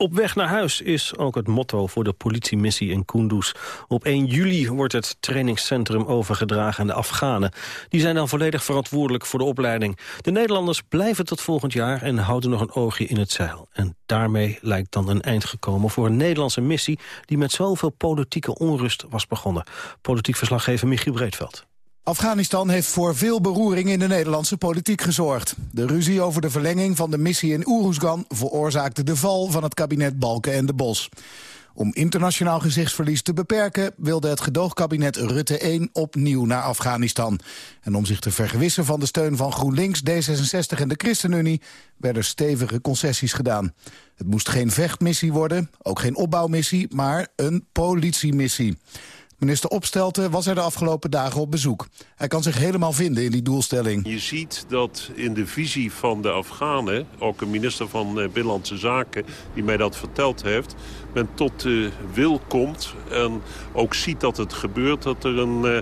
Op weg naar huis is ook het motto voor de politiemissie in Kunduz. Op 1 juli wordt het trainingscentrum overgedragen aan de Afghanen. Die zijn dan volledig verantwoordelijk voor de opleiding. De Nederlanders blijven tot volgend jaar en houden nog een oogje in het zeil. En daarmee lijkt dan een eind gekomen voor een Nederlandse missie... die met zoveel politieke onrust was begonnen. Politiek verslaggever Michiel Breedveld. Afghanistan heeft voor veel beroering in de Nederlandse politiek gezorgd. De ruzie over de verlenging van de missie in Oeroesgan veroorzaakte de val van het kabinet Balken en de Bos. Om internationaal gezichtsverlies te beperken... wilde het gedoogkabinet Rutte 1 opnieuw naar Afghanistan. En om zich te vergewissen van de steun van GroenLinks, D66 en de ChristenUnie... werden stevige concessies gedaan. Het moest geen vechtmissie worden, ook geen opbouwmissie... maar een politiemissie. Minister Opstelten was er de afgelopen dagen op bezoek. Hij kan zich helemaal vinden in die doelstelling. Je ziet dat in de visie van de Afghanen... ook een minister van eh, Binnenlandse Zaken die mij dat verteld heeft... men tot de wil komt en ook ziet dat het gebeurt... dat er een, uh,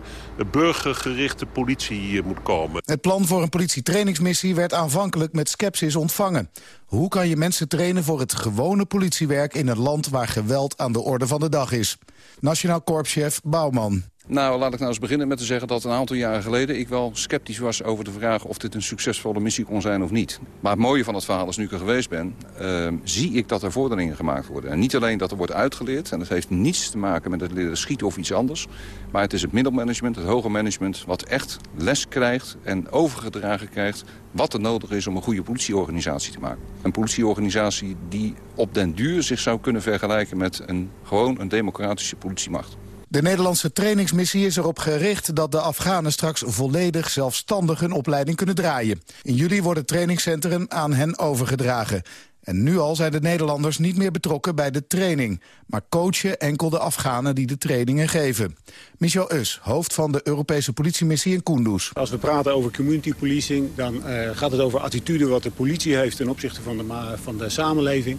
burgergerichte politie moet komen. Het plan voor een politietrainingsmissie werd aanvankelijk met sceptisch ontvangen. Hoe kan je mensen trainen voor het gewone politiewerk... in een land waar geweld aan de orde van de dag is? Nationaal Korpschef Bouwman. Nou, laat ik nou eens beginnen met te zeggen dat een aantal jaren geleden... ik wel sceptisch was over de vraag of dit een succesvolle missie kon zijn of niet. Maar het mooie van het verhaal is, nu ik er geweest ben... Uh, zie ik dat er vorderingen gemaakt worden. En niet alleen dat er wordt uitgeleerd... en dat heeft niets te maken met het leren schieten of iets anders... maar het is het middelmanagement, het hoger management... wat echt les krijgt en overgedragen krijgt... wat er nodig is om een goede politieorganisatie te maken. Een politieorganisatie die op den duur zich zou kunnen vergelijken... met een, gewoon een democratische politiemacht. De Nederlandse trainingsmissie is erop gericht dat de Afghanen straks volledig zelfstandig hun opleiding kunnen draaien. In juli wordt het trainingscentrum aan hen overgedragen. En nu al zijn de Nederlanders niet meer betrokken bij de training... maar coachen enkel de Afghanen die de trainingen geven. Michel Us, hoofd van de Europese politiemissie in Kunduz. Als we praten over community policing... dan uh, gaat het over attitude wat de politie heeft ten opzichte van de, van de samenleving.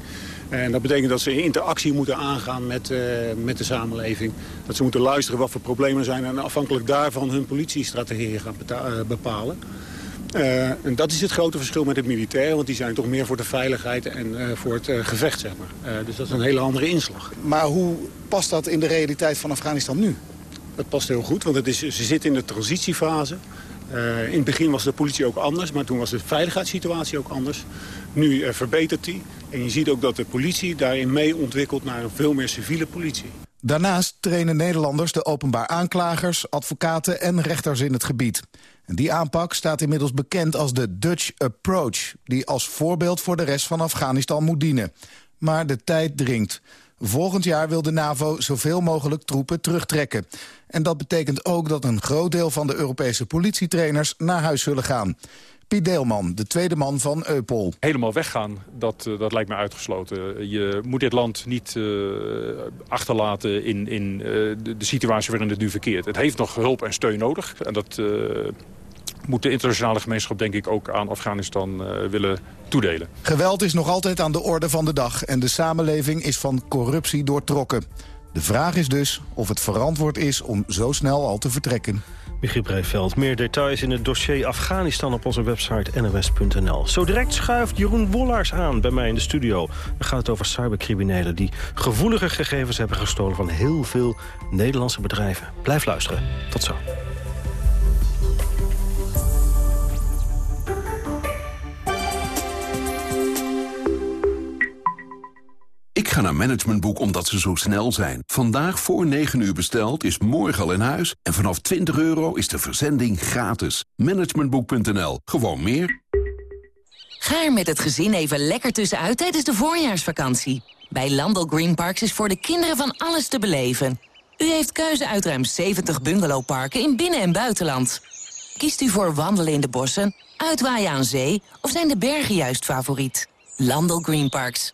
En dat betekent dat ze interactie moeten aangaan met, uh, met de samenleving. Dat ze moeten luisteren wat voor problemen zijn... en afhankelijk daarvan hun politiestrategieën gaan bepalen. Uh, en dat is het grote verschil met het militair, want die zijn toch meer voor de veiligheid en uh, voor het uh, gevecht, zeg maar. dus dat is een hele andere inslag. Maar hoe past dat in de realiteit van Afghanistan nu? Dat past heel goed, want het is, ze zitten in de transitiefase. in het begin was de politie ook anders, maar toen was de veiligheidssituatie ook anders. Nu verbetert die. En je ziet ook dat de politie daarin mee ontwikkelt naar een veel meer civiele politie. Daarnaast trainen Nederlanders de openbaar aanklagers, advocaten en rechters in het gebied. En die aanpak staat inmiddels bekend als de Dutch Approach... die als voorbeeld voor de rest van Afghanistan moet dienen. Maar de tijd dringt. Volgend jaar wil de NAVO zoveel mogelijk troepen terugtrekken. En dat betekent ook dat een groot deel van de Europese politietrainers naar huis zullen gaan. Piet Deelman, de tweede man van Eupol. Helemaal weggaan, dat, eh, dat lijkt me uitgesloten. Je moet dit land niet uh, achterlaten in, in uh, de, de, situatie waarin het nu verkeert. Het heeft nog hulp en steun nodig. En dat moet de internationale gemeenschap denk ik ook aan Afghanistan willen toedelen. Geweld is nog altijd aan de orde van de dag. En de samenleving is van corruptie doortrokken. De vraag is dus of het verantwoord is om zo snel al te vertrekken. Michiel Breiveld. Meer details in het dossier Afghanistan op onze website nws.nl. Zo direct schuift Jeroen Wollaars aan bij mij in de studio. Dan gaat het over cybercriminelen die gevoelige gegevens hebben gestolen... van heel veel Nederlandse bedrijven. Blijf luisteren. Tot zo. Ga naar Managementboek omdat ze zo snel zijn. Vandaag voor 9 uur besteld is morgen al in huis. En vanaf 20 euro is de verzending gratis. Managementboek.nl. Gewoon meer. Ga er met het gezin even lekker tussenuit tijdens de voorjaarsvakantie. Bij Landel Green Parks is voor de kinderen van alles te beleven. U heeft keuze uit ruim 70 bungalowparken in binnen- en buitenland. Kiest u voor wandelen in de bossen, uitwaaien aan zee... of zijn de bergen juist favoriet? Landel Green Parks.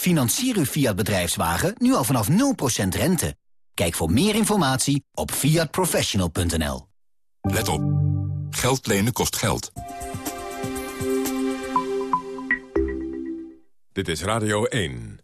Financier uw Fiat bedrijfswagen nu al vanaf 0% rente. Kijk voor meer informatie op fiatprofessional.nl. Let op. Geld lenen kost geld. Dit is Radio 1.